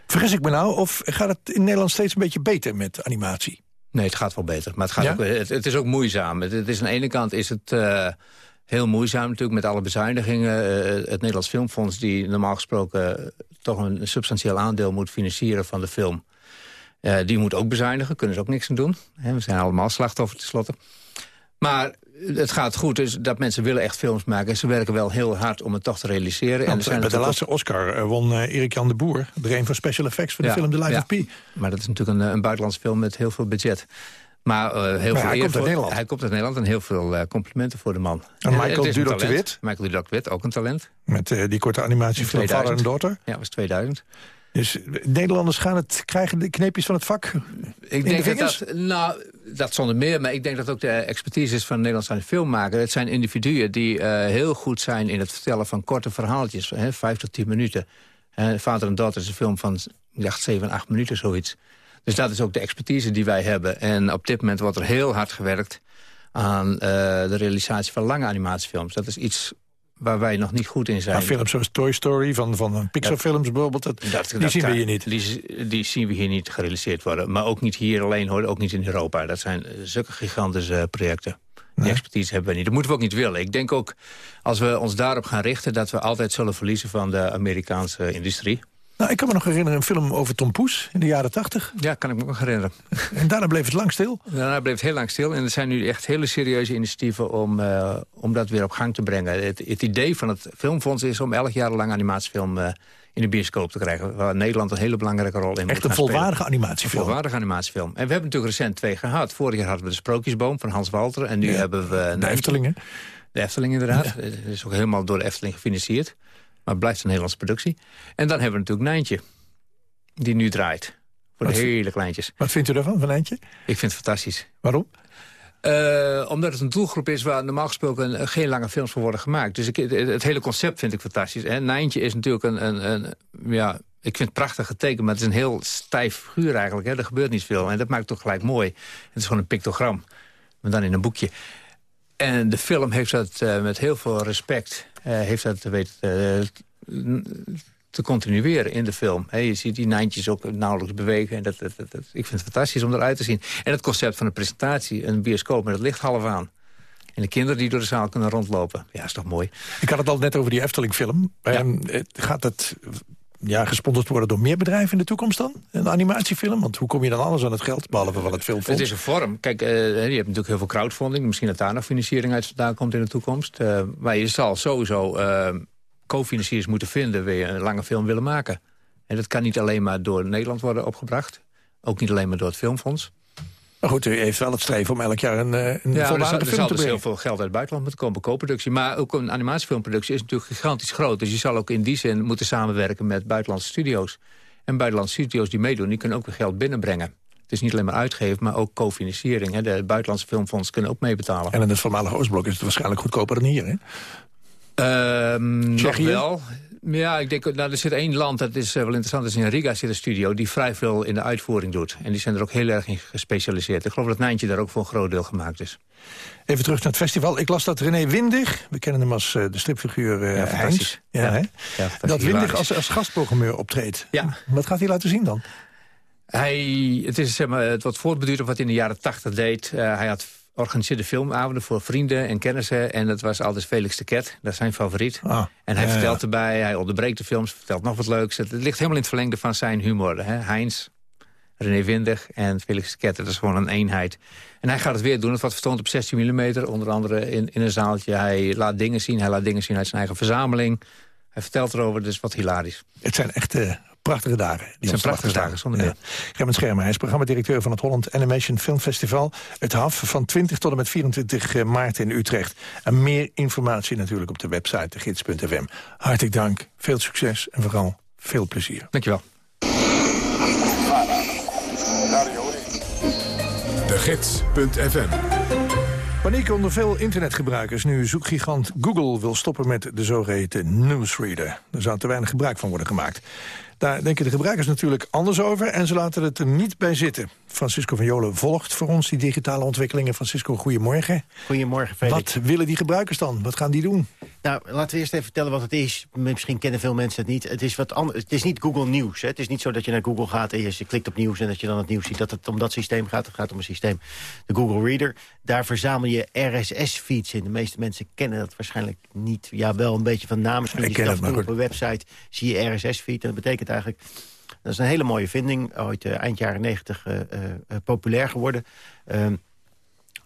Vergis ik me nou, of gaat het in Nederland steeds een beetje beter met animatie? Nee, het gaat wel beter. Maar het, gaat Ja? ook, het, het is ook moeizaam. Het, het is aan de ene kant is het eh, heel moeizaam natuurlijk met alle bezuinigingen. Eh, het Nederlands Filmfonds die normaal gesproken eh, toch een substantieel aandeel moet financieren van de film. eh, die moet ook bezuinigen, kunnen ze ook niks aan doen. We zijn allemaal slachtoffer tenslotte. Maar het gaat goed, dus dat mensen willen echt films maken. Ze werken wel heel hard om het toch te realiseren. en er zijn bij de laatste Oscar eh, won eh, Erik Jan de Boer... de een van special effects voor de Ja, film The Life ja. of Pi. Maar dat is natuurlijk een, eh, een buitenlandse film met heel veel budget. Maar, heel veel hij komt uit Nederland. Hij komt uit Nederland en heel veel complimenten voor de man. En Michael Dudok de. Wit? Michael Dudok de Wit, ook een talent. Met die korte animatiefilm Father and 2000. Daughter. Ja, was 2000. Dus eh, Nederlanders gaan het, krijgen de kneepjes van het vak Ik de denk dat nou, dat zonder meer, maar ik denk dat ook de expertise is van Nederlands aan de filmmaker. Het zijn individuen die eh, heel goed zijn in het vertellen van korte verhaaltjes, hè, vijf tot tien minuten. Vader en Dochter is een film van ik dacht, zeven, acht minuten, zoiets. Dus dat is ook de expertise die wij hebben. En op dit moment wordt er heel hard gewerkt aan eh, de realisatie van lange animatiefilms. Dat is iets waar wij nog niet goed in zijn. Maar films zoals Toy Story, van, van Pixar films bijvoorbeeld... Dat, Dat- die dat zien we hier niet. Die, die zien we hier niet gerealiseerd worden. Maar ook niet hier alleen, hoor. Ook niet in Europa. Dat zijn eh, zulke gigantische projecten. Die expertise hebben we niet. Dat moeten we ook niet willen. Ik denk ook, als we ons daarop gaan richten... dat we altijd zullen verliezen van de Amerikaanse industrie. Nou, ik kan me nog herinneren een film over Tom Poes in de jaren tachtig. Ja, kan ik me nog herinneren. En daarna bleef het lang stil. Daarna bleef het heel lang stil. En er zijn nu echt hele serieuze initiatieven om, eh, om dat weer op gang te brengen. Het, het idee van het Filmfonds is om elk jaar lang animatiefilm eh, in de bioscoop te krijgen. Waar Nederland een hele belangrijke rol in Echt een spelen. volwaardige animatiefilm. Een volwaardige animatiefilm. En we hebben natuurlijk recent twee gehad. Vorig jaar hadden we de Sprookjesboom van Hans Walter. En nu Ja, hebben we... De Eftelingen. De Efteling inderdaad. Het is ook helemaal door de Efteling gefinancierd. Maar het blijft een Nederlandse productie. En dan hebben we natuurlijk Nijntje. Die nu draait. Voor de hele kleintjes. Wat vindt u daarvan, Van Eindje? Ik vind het fantastisch. Waarom? Eh, omdat het een doelgroep is waar normaal gesproken geen lange films voor worden gemaakt. Dus ik, het, het hele concept vind ik fantastisch. Hè. Nijntje is natuurlijk een, een, een... Ja, ik vind het prachtig getekend, maar het is een heel stijf figuur eigenlijk. Hè. Er gebeurt niet veel en dat maakt het toch gelijk mooi. Het is gewoon een pictogram, maar dan in een boekje. En de film heeft dat eh, met heel veel respect... eh, heeft dat weten te, te continueren in de film. Je ziet die nijntjes ook nauwelijks bewegen. En dat, dat, dat, ik vind het fantastisch om eruit te zien. En het concept van een presentatie, een bioscoop met het licht half aan. En de kinderen die door de zaal kunnen rondlopen. Ja, is toch mooi. Ik had het al net over die Efteling-film. Ehm, eh, gaat het ja, gesponsord worden door meer bedrijven in de toekomst dan? Een animatiefilm? Want hoe kom je dan alles aan het geld, behalve van het filmfonds? Het is een vorm. Kijk, eh, je hebt natuurlijk heel veel crowdfunding. Misschien dat daar nog financiering uit vandaan komt in de toekomst. Eh, maar je zal sowieso eh, co-financiers moeten vinden... wil je een lange film willen maken. En dat kan niet alleen maar door Nederland worden opgebracht. Ook niet alleen maar door het Filmfonds. Maar goed, u heeft wel het streven om elk jaar een, eh, een Ja, er zal, volwaardige er film zal te dus heel brengen. veel geld uit het buitenland moeten komen, co-productie. Maar ook een animatiefilmproductie is natuurlijk gigantisch groot. Dus je zal ook in die zin moeten samenwerken met buitenlandse studio's. En buitenlandse studio's die meedoen, die kunnen ook weer geld binnenbrengen. Het is niet alleen maar uitgeven, maar ook co-financiering. De buitenlandse filmfonds kunnen ook meebetalen. En in het voormalige Oostblok is het waarschijnlijk goedkoper dan hier, hè? Ehm nog wel. Ja, ik denk, nou, er zit één land, dat is eh, wel interessant, dat is in Riga zit een studio... die vrij veel in de uitvoering doet. En die zijn er ook heel erg in gespecialiseerd. Ik geloof dat Nijntje daar ook voor een groot deel gemaakt is. Even terug naar het festival. Ik las dat René Windig, we kennen hem als eh, de stripfiguur eh Ja, Heinz... Ja, dat Windig als, als gastprogrammeur optreedt. Ja. Wat gaat hij laten zien dan? Hij, het, is, zeg maar, het wordt voortbeduurd op wat hij in de jaren tachtig deed. Hij had organiseerde filmavonden voor vrienden en kennissen. En dat was altijd Felix de Ket, dat is zijn favoriet. Ah, en hij ja, vertelt ja. erbij, hij onderbreekt de films, vertelt nog wat leuks. Het, ligt helemaal in het verlengde van zijn humor. Hè? Heinz, René Windig en Felix de Ket, dat is gewoon een eenheid. En hij gaat het weer doen, het wordt vertoond op 16 mm. Onder andere in, in een zaaltje. Hij laat dingen zien, hij laat dingen zien uit zijn eigen verzameling. Hij vertelt erover, dus wat hilarisch. Het zijn echt eh, prachtige dagen. Die Het zijn prachtige dagen, zonder meer. Ja. Gerben Schermer, hij is programmadirecteur van het Holland Animation Film Festival. Het HAF van 20 tot en met 24 maart in Utrecht. En meer informatie natuurlijk op de website de gids.fm. Hartelijk dank, veel succes en vooral veel plezier. Dankjewel. De Gids.fm Paniek onder veel internetgebruikers nu zoekgigant Google wil stoppen met de zogeheten newsreader. Er zou te weinig gebruik van worden gemaakt. Daar denken de gebruikers natuurlijk anders over en ze laten het er niet bij zitten. Francisco van Jolen volgt voor ons die digitale ontwikkelingen. Francisco, goedemorgen. Goedemorgen, Felix. Wat willen die gebruikers dan? Wat gaan die doen? Nou, laten we eerst even vertellen wat het is. Misschien kennen veel mensen het niet. Het is, wat anders. het is niet Google Nieuws. Hè. Het is niet zo dat je naar Google gaat en je klikt op nieuws... en dat je dan het nieuws ziet. Dat het om dat systeem gaat. Het gaat om een systeem, de Google Reader. Daar verzamel je RSS-feeds in. De meeste mensen kennen dat waarschijnlijk niet. Ja, wel een beetje van naam. Misschien Ik ken het, maar op een website zie je RSS-feed. En dat betekent eigenlijk... Dat is een hele mooie vinding. Ooit eh, eind jaren negentig eh, eh, populair geworden. Ehm,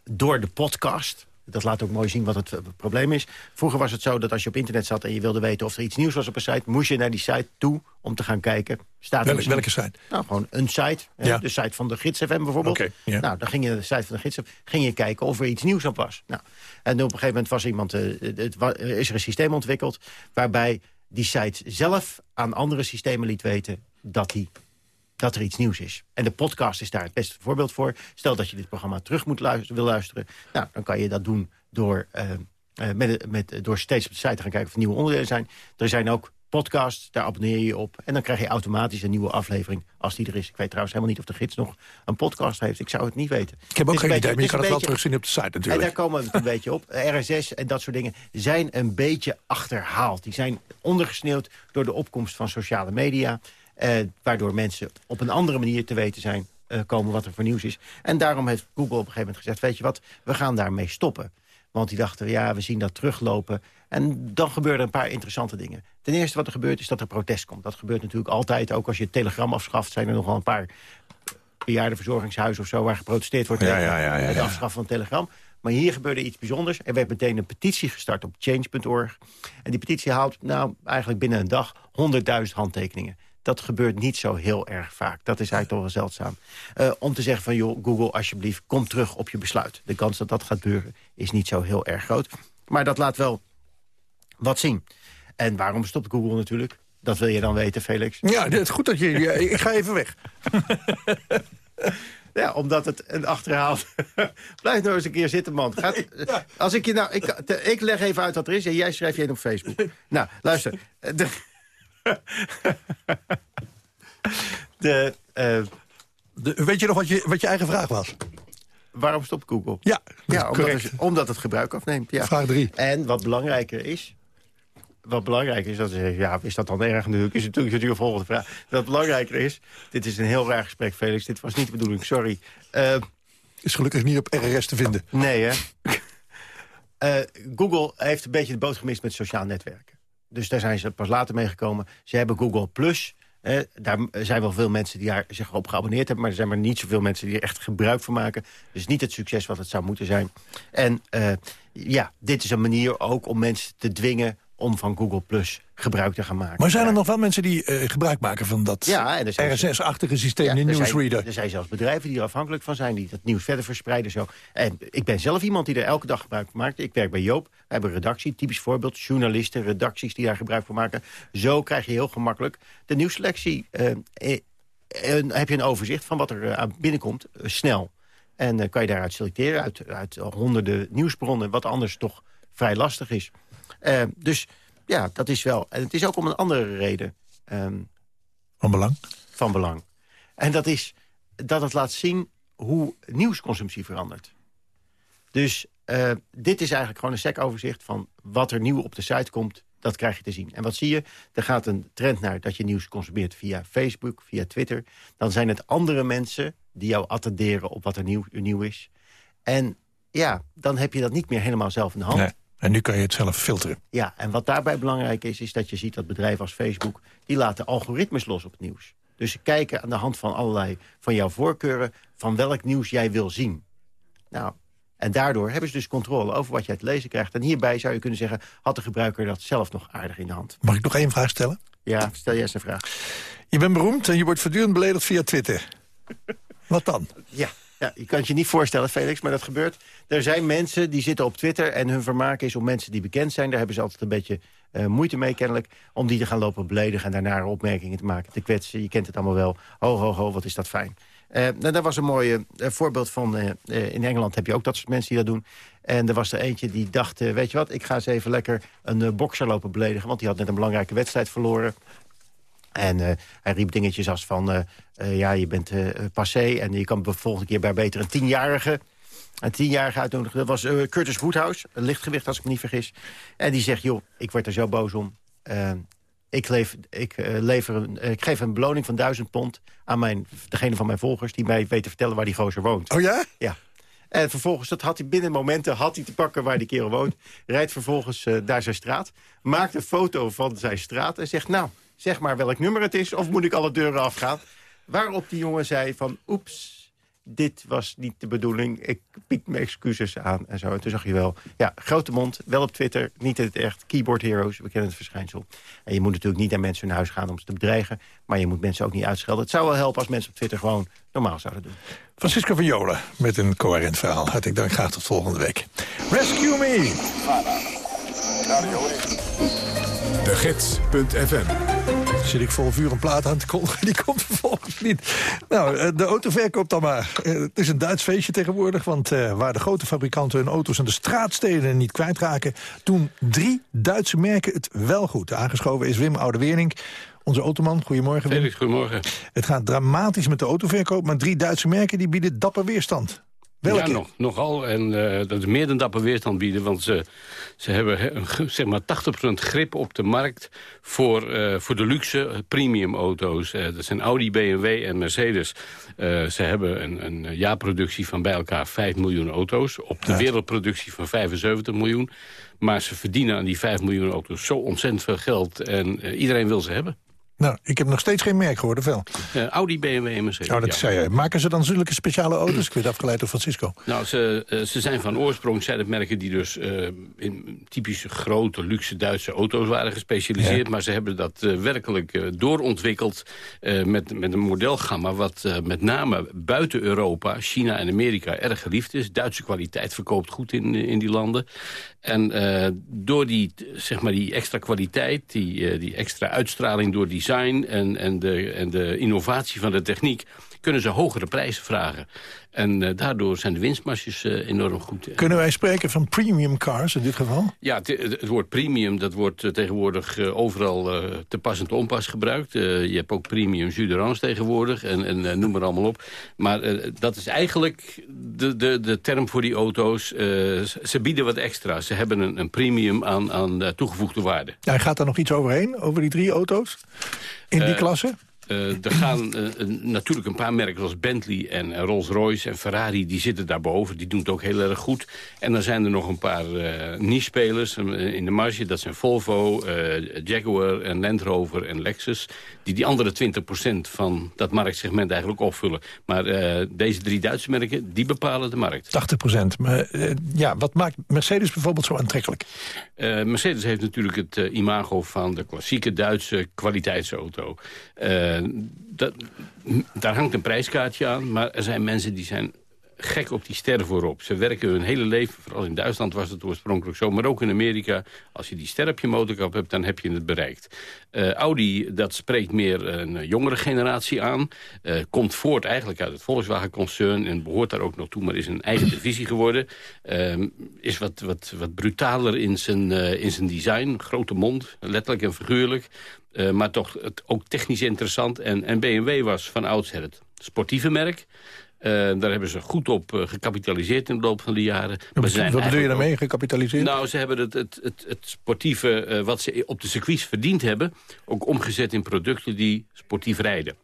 door de podcast. Dat laat ook mooi zien wat het probleem is. Vroeger was het zo dat als je op internet zat en je wilde weten of er iets nieuws was op een site... moest je naar die site toe om te gaan kijken. Staat er Welke, site? Nou, gewoon een site. Ja. De site van de Gids FM bijvoorbeeld. Oké, ja. Nou, dan ging je naar de site van de Gids ging je kijken of er iets nieuws op was. Nou, en op een gegeven moment was iemand, het, is er een systeem ontwikkeld... waarbij die site zelf aan andere systemen liet weten dat die dat er iets nieuws is. En de podcast is daar het beste voorbeeld voor. Stel dat je dit programma terug moet luisteren, wil luisteren... Nou, dan kan je dat doen door, eh, eh, met, met, door steeds op de site te gaan kijken... of er nieuwe onderdelen zijn. Er zijn ook podcasts, daar abonneer je je op. En dan krijg je automatisch een nieuwe aflevering als die er is. Ik weet trouwens helemaal niet of de gids nog een podcast heeft. Ik zou het niet weten. Ik heb ook geen een idee, maar je kan het wel terugzien op de site en natuurlijk. daar komen we het een beetje op. RSS en dat soort dingen zijn een beetje achterhaald. Die zijn ondergesneeuwd door de opkomst van sociale media. Eh, waardoor mensen op een andere manier te weten zijn eh, komen wat er voor nieuws is. En daarom heeft Google op een gegeven moment gezegd... weet je wat, we gaan daarmee stoppen. Want die dachten, ja, we zien dat teruglopen. En dan gebeuren een paar interessante dingen. Ten eerste wat er gebeurt is dat er protest komt. Dat gebeurt natuurlijk altijd. Ook als je het telegram afschaft, zijn er nogal een paar bejaardenverzorgingshuizen of zo... waar geprotesteerd wordt tegen ja, ja, ja, het afschaffen van het telegram. Maar hier gebeurde iets bijzonders. Er werd meteen een petitie gestart op change.org. En die petitie haalt nou, eigenlijk binnen een dag 100.000 handtekeningen. Dat gebeurt niet zo heel erg vaak. Dat is eigenlijk toch wel zeldzaam. Eh, om te zeggen van, joh, Google, alsjeblieft, kom terug op je besluit. De kans dat dat gaat gebeuren is niet zo heel erg groot. Maar dat laat wel wat zien. En waarom stopt Google natuurlijk? Dat wil je dan weten, Felix. Ja, het is goed dat je... ja, ik ga even weg. Ja, omdat het een achterhaald... Blijf nou eens een keer zitten, man. Gaat, als ik, je nou, ik, ik leg even uit wat er is en jij schrijft je in op Facebook. nou, luister. De, de, eh, De- weet je nog wat je, wat je eigen vraag was? waarom stopt Google? Ja, Ja, omdat het, omdat het gebruik afneemt. Ja. Vraag drie. En wat belangrijker is... Wat belangrijker is, dat is, ja, is dat dan erg natuurlijk? Is natuurlijk, natuurlijk een volgende vraag. Wat belangrijker is, dit is een heel raar gesprek, Felix. Dit was niet de bedoeling, sorry. Eh, Is gelukkig niet op RRS te vinden. Nee, hè? Eh, Google heeft een beetje de boot gemist met sociaal netwerken. Dus daar zijn ze pas later mee gekomen. Ze hebben Google Plus. daar zijn wel veel mensen die daar zich op geabonneerd hebben... maar er zijn maar niet zoveel mensen die er echt gebruik van maken. Dus niet het succes wat het zou moeten zijn. En eh, ja, dit is een manier ook om mensen te dwingen... om van Google Plus gebruik te gaan maken. Maar zijn er nog wel mensen die eh, gebruik maken van dat Ja, RSS-achtige systeem, Ja, er zijn- newsreader? Er zijn zelfs bedrijven die er afhankelijk van zijn... die dat nieuws verder verspreiden. Zo. En ik ben zelf iemand die er elke dag gebruik van maakt. Ik werk bij Joop. We hebben een redactie, typisch voorbeeld. Journalisten, redacties die daar gebruik van maken. Zo krijg je heel gemakkelijk de nieuwsselectie. eh, eh, en heb je een overzicht van wat er aan binnenkomt, snel. En kan je daaruit selecteren, uit, uit honderden nieuwsbronnen... wat anders toch vrij lastig is. Eh, dus ja, dat is wel... En het is ook om een andere reden... ehm, van belang? Van belang. En dat is dat het laat zien hoe nieuwsconsumptie verandert. Dus eh, dit is eigenlijk gewoon een sec-overzicht van wat er nieuw op de site komt. Dat krijg je te zien. En wat zie je? Er gaat een trend naar dat je nieuws consumeert via Facebook, via Twitter. Dan zijn het andere mensen die jou attenderen op wat er nieuw, nieuw is. En ja, dan heb je dat niet meer helemaal zelf in de hand. Nee. En nu kan je het zelf filteren. Ja, en wat daarbij belangrijk is, is dat je ziet dat bedrijven als Facebook... die laten algoritmes los op het nieuws. Dus ze kijken aan de hand van allerlei van jouw voorkeuren... van welk nieuws jij wil zien. Nou, en daardoor hebben ze dus controle over wat jij te lezen krijgt. En hierbij zou je kunnen zeggen, had de gebruiker dat zelf nog aardig in de hand. Mag ik nog één vraag stellen? Ja, stel jij eens een vraag. Je bent beroemd en je wordt voortdurend beledigd via Twitter. Wat dan? Ja, ja, je kan het je niet voorstellen, Felix, maar dat gebeurt. Er zijn mensen die zitten op Twitter en hun vermaak is om mensen die bekend zijn... daar hebben ze altijd een beetje eh, moeite mee kennelijk... om die te gaan lopen beledigen en daarna opmerkingen te maken, te kwetsen. Je kent het allemaal wel. Ho, ho, ho, wat is dat fijn. Eh nou, daar was een mooi eh, voorbeeld van. in Engeland heb je ook dat soort mensen die dat doen. En er was er eentje die dacht, weet je wat... ik ga eens even lekker een bokser lopen beledigen... want die had net een belangrijke wedstrijd verloren. En eh, hij riep dingetjes als van... eh, eh, ja, je bent passé en je kan de volgende keer bij beter een tienjarige. Een tienjarige uitnodiging. Dat was Curtis Woodhouse, een lichtgewicht als ik me niet vergis. En die zegt, joh, ik word er zo boos om. Uh, ik, leef, ik, lever een, ik geef een beloning van duizend pond aan mijn, degene van mijn volgers... die mij weten vertellen waar die gozer woont. Oh ja? Ja. En vervolgens, dat had hij binnen momenten had hij te pakken waar die kerel woont. Rijdt vervolgens uh, naar zijn straat. Maakt een foto van zijn straat en zegt... nou, zeg maar welk nummer het is of moet ik alle deuren afgaan? Waarop die jongen zei van... oeps, dit was niet de bedoeling. Ik bied mijn excuses aan en zo. En toen zag je wel, ja, grote mond, wel op Twitter, niet in het echt. Keyboard heroes, we kennen het verschijnsel. En je moet natuurlijk niet naar mensen hun huis gaan om ze te bedreigen. Maar je moet mensen ook niet uitschelden. Het zou wel helpen als mensen op Twitter gewoon normaal zouden doen. Francisco van Jolen met een coherent verhaal. Hartelijk dank, graag tot volgende week. Rescue me! De Gids.fm zit ik vol vuur een plaat aan te kondigen. Die komt vervolgens niet. Nou, de autoverkoop dan maar. Het is een Duits feestje tegenwoordig. Want uh, waar de grote fabrikanten hun auto's aan de straatsteden niet kwijtraken... doen drie Duitse merken het wel goed. Aangeschoven is Wim Oudewering. Onze automan, goedemorgen Wim. Felix, goedemorgen. Het gaat dramatisch met de autoverkoop, maar drie Duitse merken die bieden dapper weerstand. Welke? Ja, nog, nogal. En uh, dat is meer dan dapper weerstand bieden. Want ze, ze hebben zeg maar 80% grip op de markt voor, uh, voor de luxe premium auto's. Uh, dat zijn Audi, BMW en Mercedes. ze hebben een, een jaarproductie van bij elkaar 5 miljoen auto's. Op de ja. wereldproductie van 75 miljoen. Maar ze verdienen aan die 5 miljoen auto's zo ontzettend veel geld. En iedereen wil ze hebben. Nou, ik heb nog steeds geen merk gehoord, wel? Uh, Audi, BMW en Mercedes. Oh, dat ja. zei je. Maken ze dan zulke speciale auto's? Ik werd afgeleid door Francisco. Nou, ze, uh, ze zijn van oorsprong zijn het merken die dus uh, in typische grote, luxe Duitse auto's waren gespecialiseerd. Ja. Maar ze hebben dat werkelijk doorontwikkeld met, met een modelgamma... wat met name buiten Europa, China en Amerika erg geliefd is. Duitse kwaliteit verkoopt goed in, in die landen. En door die, zeg maar, die extra kwaliteit, die, die extra uitstraling door die design en, en, de, en de innovatie van de techniek... kunnen ze hogere prijzen vragen. En uh, daardoor zijn de winstmarges uh, enorm goed. Kunnen wij spreken van premium cars in dit geval? Ja, het, het woord premium dat wordt uh, tegenwoordig overal te pas en te onpas gebruikt. je hebt ook premium jus tegenwoordig en, en noem maar allemaal op. Maar dat is eigenlijk de, de, de term voor die auto's. ze bieden wat extra. Ze hebben een, een premium aan, aan toegevoegde waarde. Ja, gaat daar nog iets overheen, over die drie auto's? In die klasse? Uh, er gaan uh, natuurlijk een paar merken zoals Bentley en Rolls-Royce en Ferrari... die zitten daarboven, die doen het ook heel erg goed. En dan zijn er nog een paar uh, niche-spelers in de marge. Dat zijn Volvo, Jaguar en Land Rover en Lexus... die die andere 20% van dat marktsegment eigenlijk opvullen. Maar deze drie Duitse merken, die bepalen de markt. 80%. Maar ja, wat maakt Mercedes bijvoorbeeld zo aantrekkelijk? Mercedes heeft natuurlijk het imago van de klassieke Duitse kwaliteitsauto... dat, daar hangt een prijskaartje aan, maar er zijn mensen die zijn gek op die sterren voorop. Ze werken hun hele leven, vooral in Duitsland was het oorspronkelijk zo... maar ook in Amerika, als je die ster op je motorkap hebt... dan heb je het bereikt. Uh, Audi, dat spreekt meer een jongere generatie aan. Uh, komt voort eigenlijk uit het Volkswagen-concern... en behoort daar ook nog toe, maar is een eigen divisie geworden. Uh, is wat, wat, wat brutaler in zijn, in zijn design. Grote mond, letterlijk en figuurlijk. Uh, maar toch het, ook technisch interessant. En, en BMW was van oudsher het sportieve merk. Uh, daar hebben ze goed op uh, gecapitaliseerd in de loop van de jaren. Maar wat zijn wat bedoel je daarmee, gecapitaliseerd? Nou, ze hebben het, het, het, het sportieve, uh, wat ze op de circuits verdiend hebben... ook omgezet in producten die sportief rijden.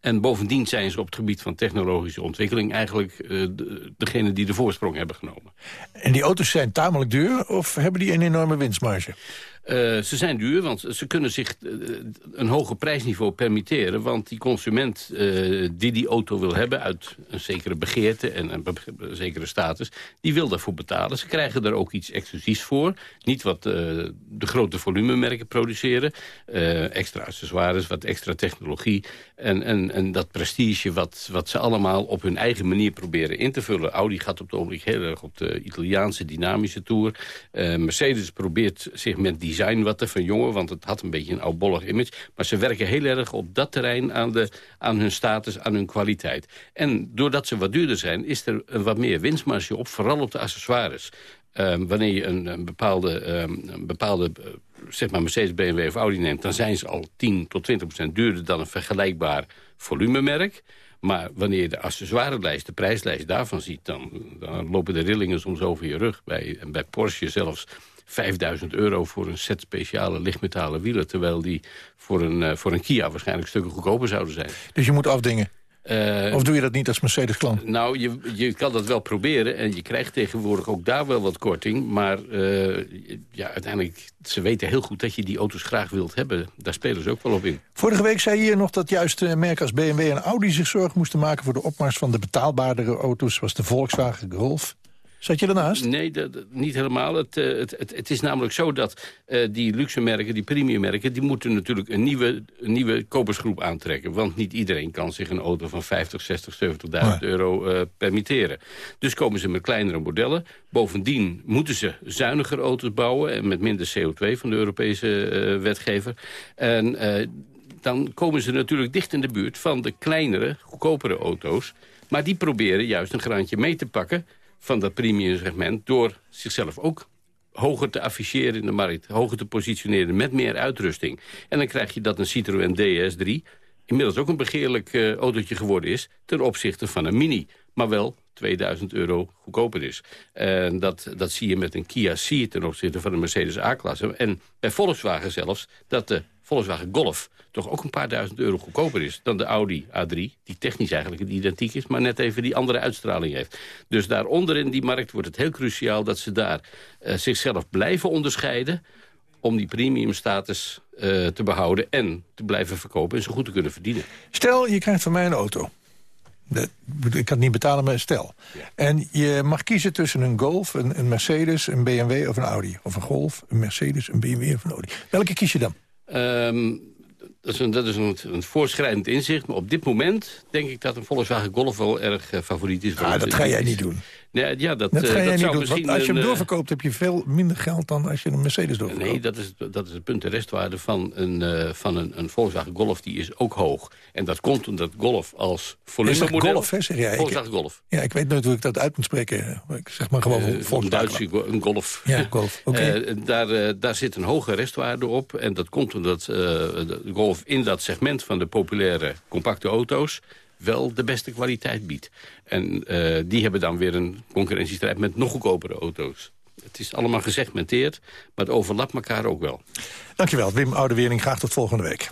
En bovendien zijn ze op het gebied van technologische ontwikkeling... eigenlijk de, degene die de voorsprong hebben genomen. En die auto's zijn tamelijk duur of hebben die een enorme winstmarge? Uh, ze zijn duur, want ze kunnen zich uh, een hoger prijsniveau permitteren. Want die consument uh, die die auto wil hebben uit een zekere begeerte en een, zekere status... die wil daarvoor betalen. Ze krijgen daar ook iets exclusiefs voor. Niet wat de grote volumemerken produceren. extra accessoires, wat extra technologie. En, en, en dat prestige wat, wat ze allemaal op hun eigen manier proberen in te vullen. Audi gaat op het ogenblik heel erg op de Italiaanse dynamische tour. Mercedes probeert zich met die wat te verjongen, want het had een beetje een oudbollig image. Maar ze werken heel erg op dat terrein aan, de, aan hun status, aan hun kwaliteit. En doordat ze wat duurder zijn, is er een wat meer winstmarge op, vooral op de accessoires. Um, wanneer je een, een bepaalde, een bepaalde uh, zeg maar Mercedes, BMW of Audi neemt... dan zijn ze al 10 tot 20 procent duurder dan een vergelijkbaar volumemerk. Maar wanneer je de accessoirelijst, de prijslijst daarvan ziet... dan, dan lopen de rillingen soms over je rug. Bij, en bij Porsche zelfs 5000 euro voor een set speciale lichtmetalen wielen... terwijl die voor een, eh, voor een Kia waarschijnlijk stukken goedkoper zouden zijn. Dus je moet afdingen? Eh, of doe je dat niet als Mercedes-klant? Nou, je, je kan dat wel proberen en je krijgt tegenwoordig ook daar wel wat korting. Maar eh, ja, uiteindelijk, ze weten heel goed dat je die auto's graag wilt hebben. Daar spelen ze ook wel op in. Vorige week zei je hier nog dat juist merken als BMW en Audi zich zorgen moesten maken... voor de opmars van de betaalbaardere auto's, zoals de Volkswagen Golf. Zat je ernaast? Nee, dat, niet helemaal. Het, eh, het, het, het is namelijk zo dat eh, die luxe merken, die premium merken... die moeten natuurlijk een nieuwe, een nieuwe kopersgroep aantrekken. Want niet iedereen kan zich een auto van 50, 60, 70.000 euro eh, permitteren. Dus komen ze met kleinere modellen. Bovendien moeten ze zuiniger auto's bouwen... en met minder CO2 van de Europese wetgever. En dan komen ze natuurlijk dicht in de buurt van de kleinere, goedkopere auto's. Maar die proberen juist een graantje mee te pakken van dat premium segment... door zichzelf ook hoger te afficheren in de markt, hoger te positioneren met meer uitrusting. En dan krijg je dat een Citroën DS3 inmiddels ook een begeerlijk eh, autootje geworden is... ten opzichte van een Mini, maar wel 2000 euro goedkoper is. En dat, dat zie je met een Kia Ceed ten opzichte van een Mercedes A-klasse. En bij Volkswagen zelfs, dat de Volkswagen Golf toch ook een paar duizend euro goedkoper is... dan de Audi A3, die technisch eigenlijk identiek is... maar net even die andere uitstraling heeft. Dus daaronder in die markt wordt het heel cruciaal... dat ze daar eh, zichzelf blijven onderscheiden om die premiumstatus eh te behouden... en te blijven verkopen en zo goed te kunnen verdienen. Stel, je krijgt van mij een auto. Dat- ik kan het niet betalen, maar stel. En je mag kiezen tussen een Golf, een, een Mercedes, een BMW of een Audi. Of een Golf, een Mercedes, een BMW of een Audi. Welke kies je dan? Ehm, dat is, een, dat is een, een voorschrijdend inzicht. Maar op dit moment denk ik dat een Volkswagen Golf wel erg eh, favoriet is. Ah, dat ga jij niet doen. Nee, ja, dat, Dat eh, ga jij dat niet zou doen, misschien want als je hem een, eh, doorverkoopt... heb je veel minder geld dan als je een Mercedes doorverkoopt. Nee, dat is, dat is het punt. De restwaarde van een, eh, van een, een Volkswagen Golf die is ook hoog. En dat komt omdat Golf als Is dat volumemodel... Golf, hè, zeg jij? Volkswagen Golf. Ja, ik weet nooit hoe ik dat uit moet spreken. Ik zeg maar gewoon een Volkswagen. Duitse go- een Golf. Ja, Golf, oké. Eh, daar, daar zit een hoge restwaarde op. En dat komt omdat de Golf in dat segment van de populaire compacte auto's wel de beste kwaliteit biedt. En eh, die hebben dan weer een concurrentiestrijd met nog goedkopere auto's. Het is allemaal gesegmenteerd, maar het overlapt elkaar ook wel. Dankjewel, Wim Oudewering. Graag tot volgende week.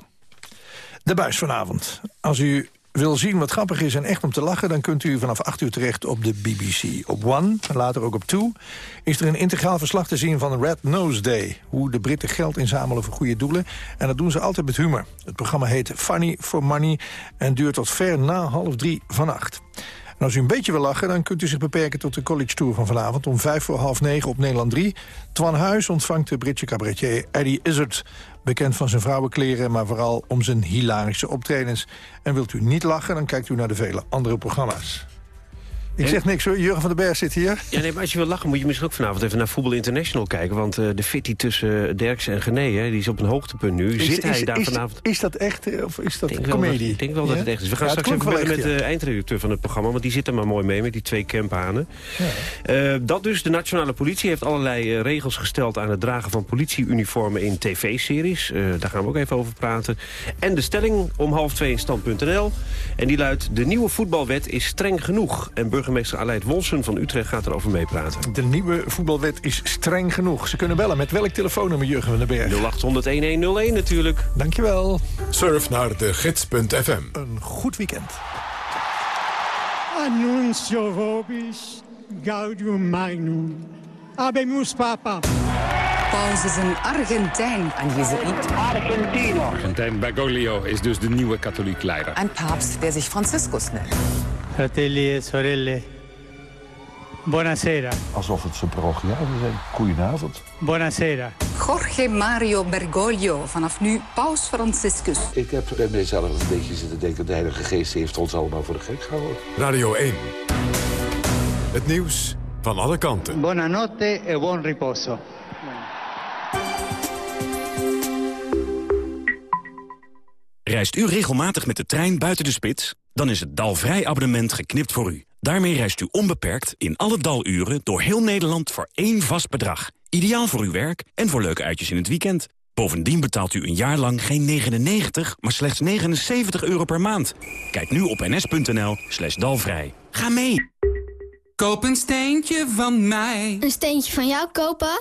De buis vanavond. Als u wil zien wat grappig is en echt om te lachen... dan kunt u vanaf 8 uur terecht op de BBC. Op One, en later ook op Two... is er een integraal verslag te zien van Red Nose Day. Hoe de Britten geld inzamelen voor goede doelen. En dat doen ze altijd met humor. Het programma heet Funny for Money... en duurt tot ver na half drie vannacht. Als u een beetje wil lachen, dan kunt u zich beperken tot de college tour van vanavond... om vijf voor half negen op Nederland 3. Twan Huis ontvangt de Britse cabaretier Eddie Izzard. Bekend van zijn vrouwenkleren, maar vooral om zijn hilarische optredens. En wilt u niet lachen, dan kijkt u naar de vele andere programma's. Ik zeg niks hoor, Jurgen van den Berg zit hier. Ja, nee, maar als je wil lachen moet je misschien ook vanavond even naar Voetbal International kijken. Want eh, de fitty tussen Derksen en Gené, hè, die is op een hoogtepunt nu. Is- Zit hij is- daar vanavond? Is dat echt eh, of is dat denk wel dat- comedie? Ik denk wel dat het echt is. We gaan Ja, straks even bellen met de eindredacteur van het programma. Want die zit er maar mooi mee met die twee campanen. Eh, dat dus. De nationale politie heeft allerlei regels gesteld... aan het dragen van politieuniformen in tv-series. Daar gaan we ook even over praten. En de stelling om half twee in stand.nl. En die luidt... De nieuwe voetbalwet is streng genoeg. En burgemeester Aleid Wolsen van Utrecht gaat erover meepraten. De nieuwe voetbalwet is streng genoeg. Ze kunnen bellen. Met welk telefoonnummer, Jurgen van den Berg? 0800-1101 natuurlijk. Dankjewel. Surf naar de gids.fm. Een goed weekend. Annuncio vobis gaudium magnum. Abemus papa. Paus is een Argentijn, een Jezuïet. Argentino. Argentijn Bergoglio is dus de nieuwe katholiek leider. Een paus der zich Franciscus nennt. Fratelli e sorelle. Buonasera. Alsof het zijn parochiaal zou zijn. Goedenavond. Buonasera. Jorge Mario Bergoglio, vanaf nu paus Franciscus. Ik heb bij mezelf een beetje zitten denken... de Heilige Geest heeft ons allemaal voor de gek gehouden. Radio 1. Het nieuws van alle kanten. Buonanotte e buon riposo. Reist u regelmatig met de trein buiten de spits? Dan is het Dalvrij abonnement geknipt voor u. Daarmee reist u onbeperkt in alle daluren door heel Nederland voor één vast bedrag. Ideaal voor uw werk en voor leuke uitjes in het weekend. Bovendien betaalt u een jaar lang geen 99, maar slechts 79 euro per maand. Kijk nu op ns.nl slash dalvrij. Ga mee! Koop een steentje van mij. Een steentje van jou kopen?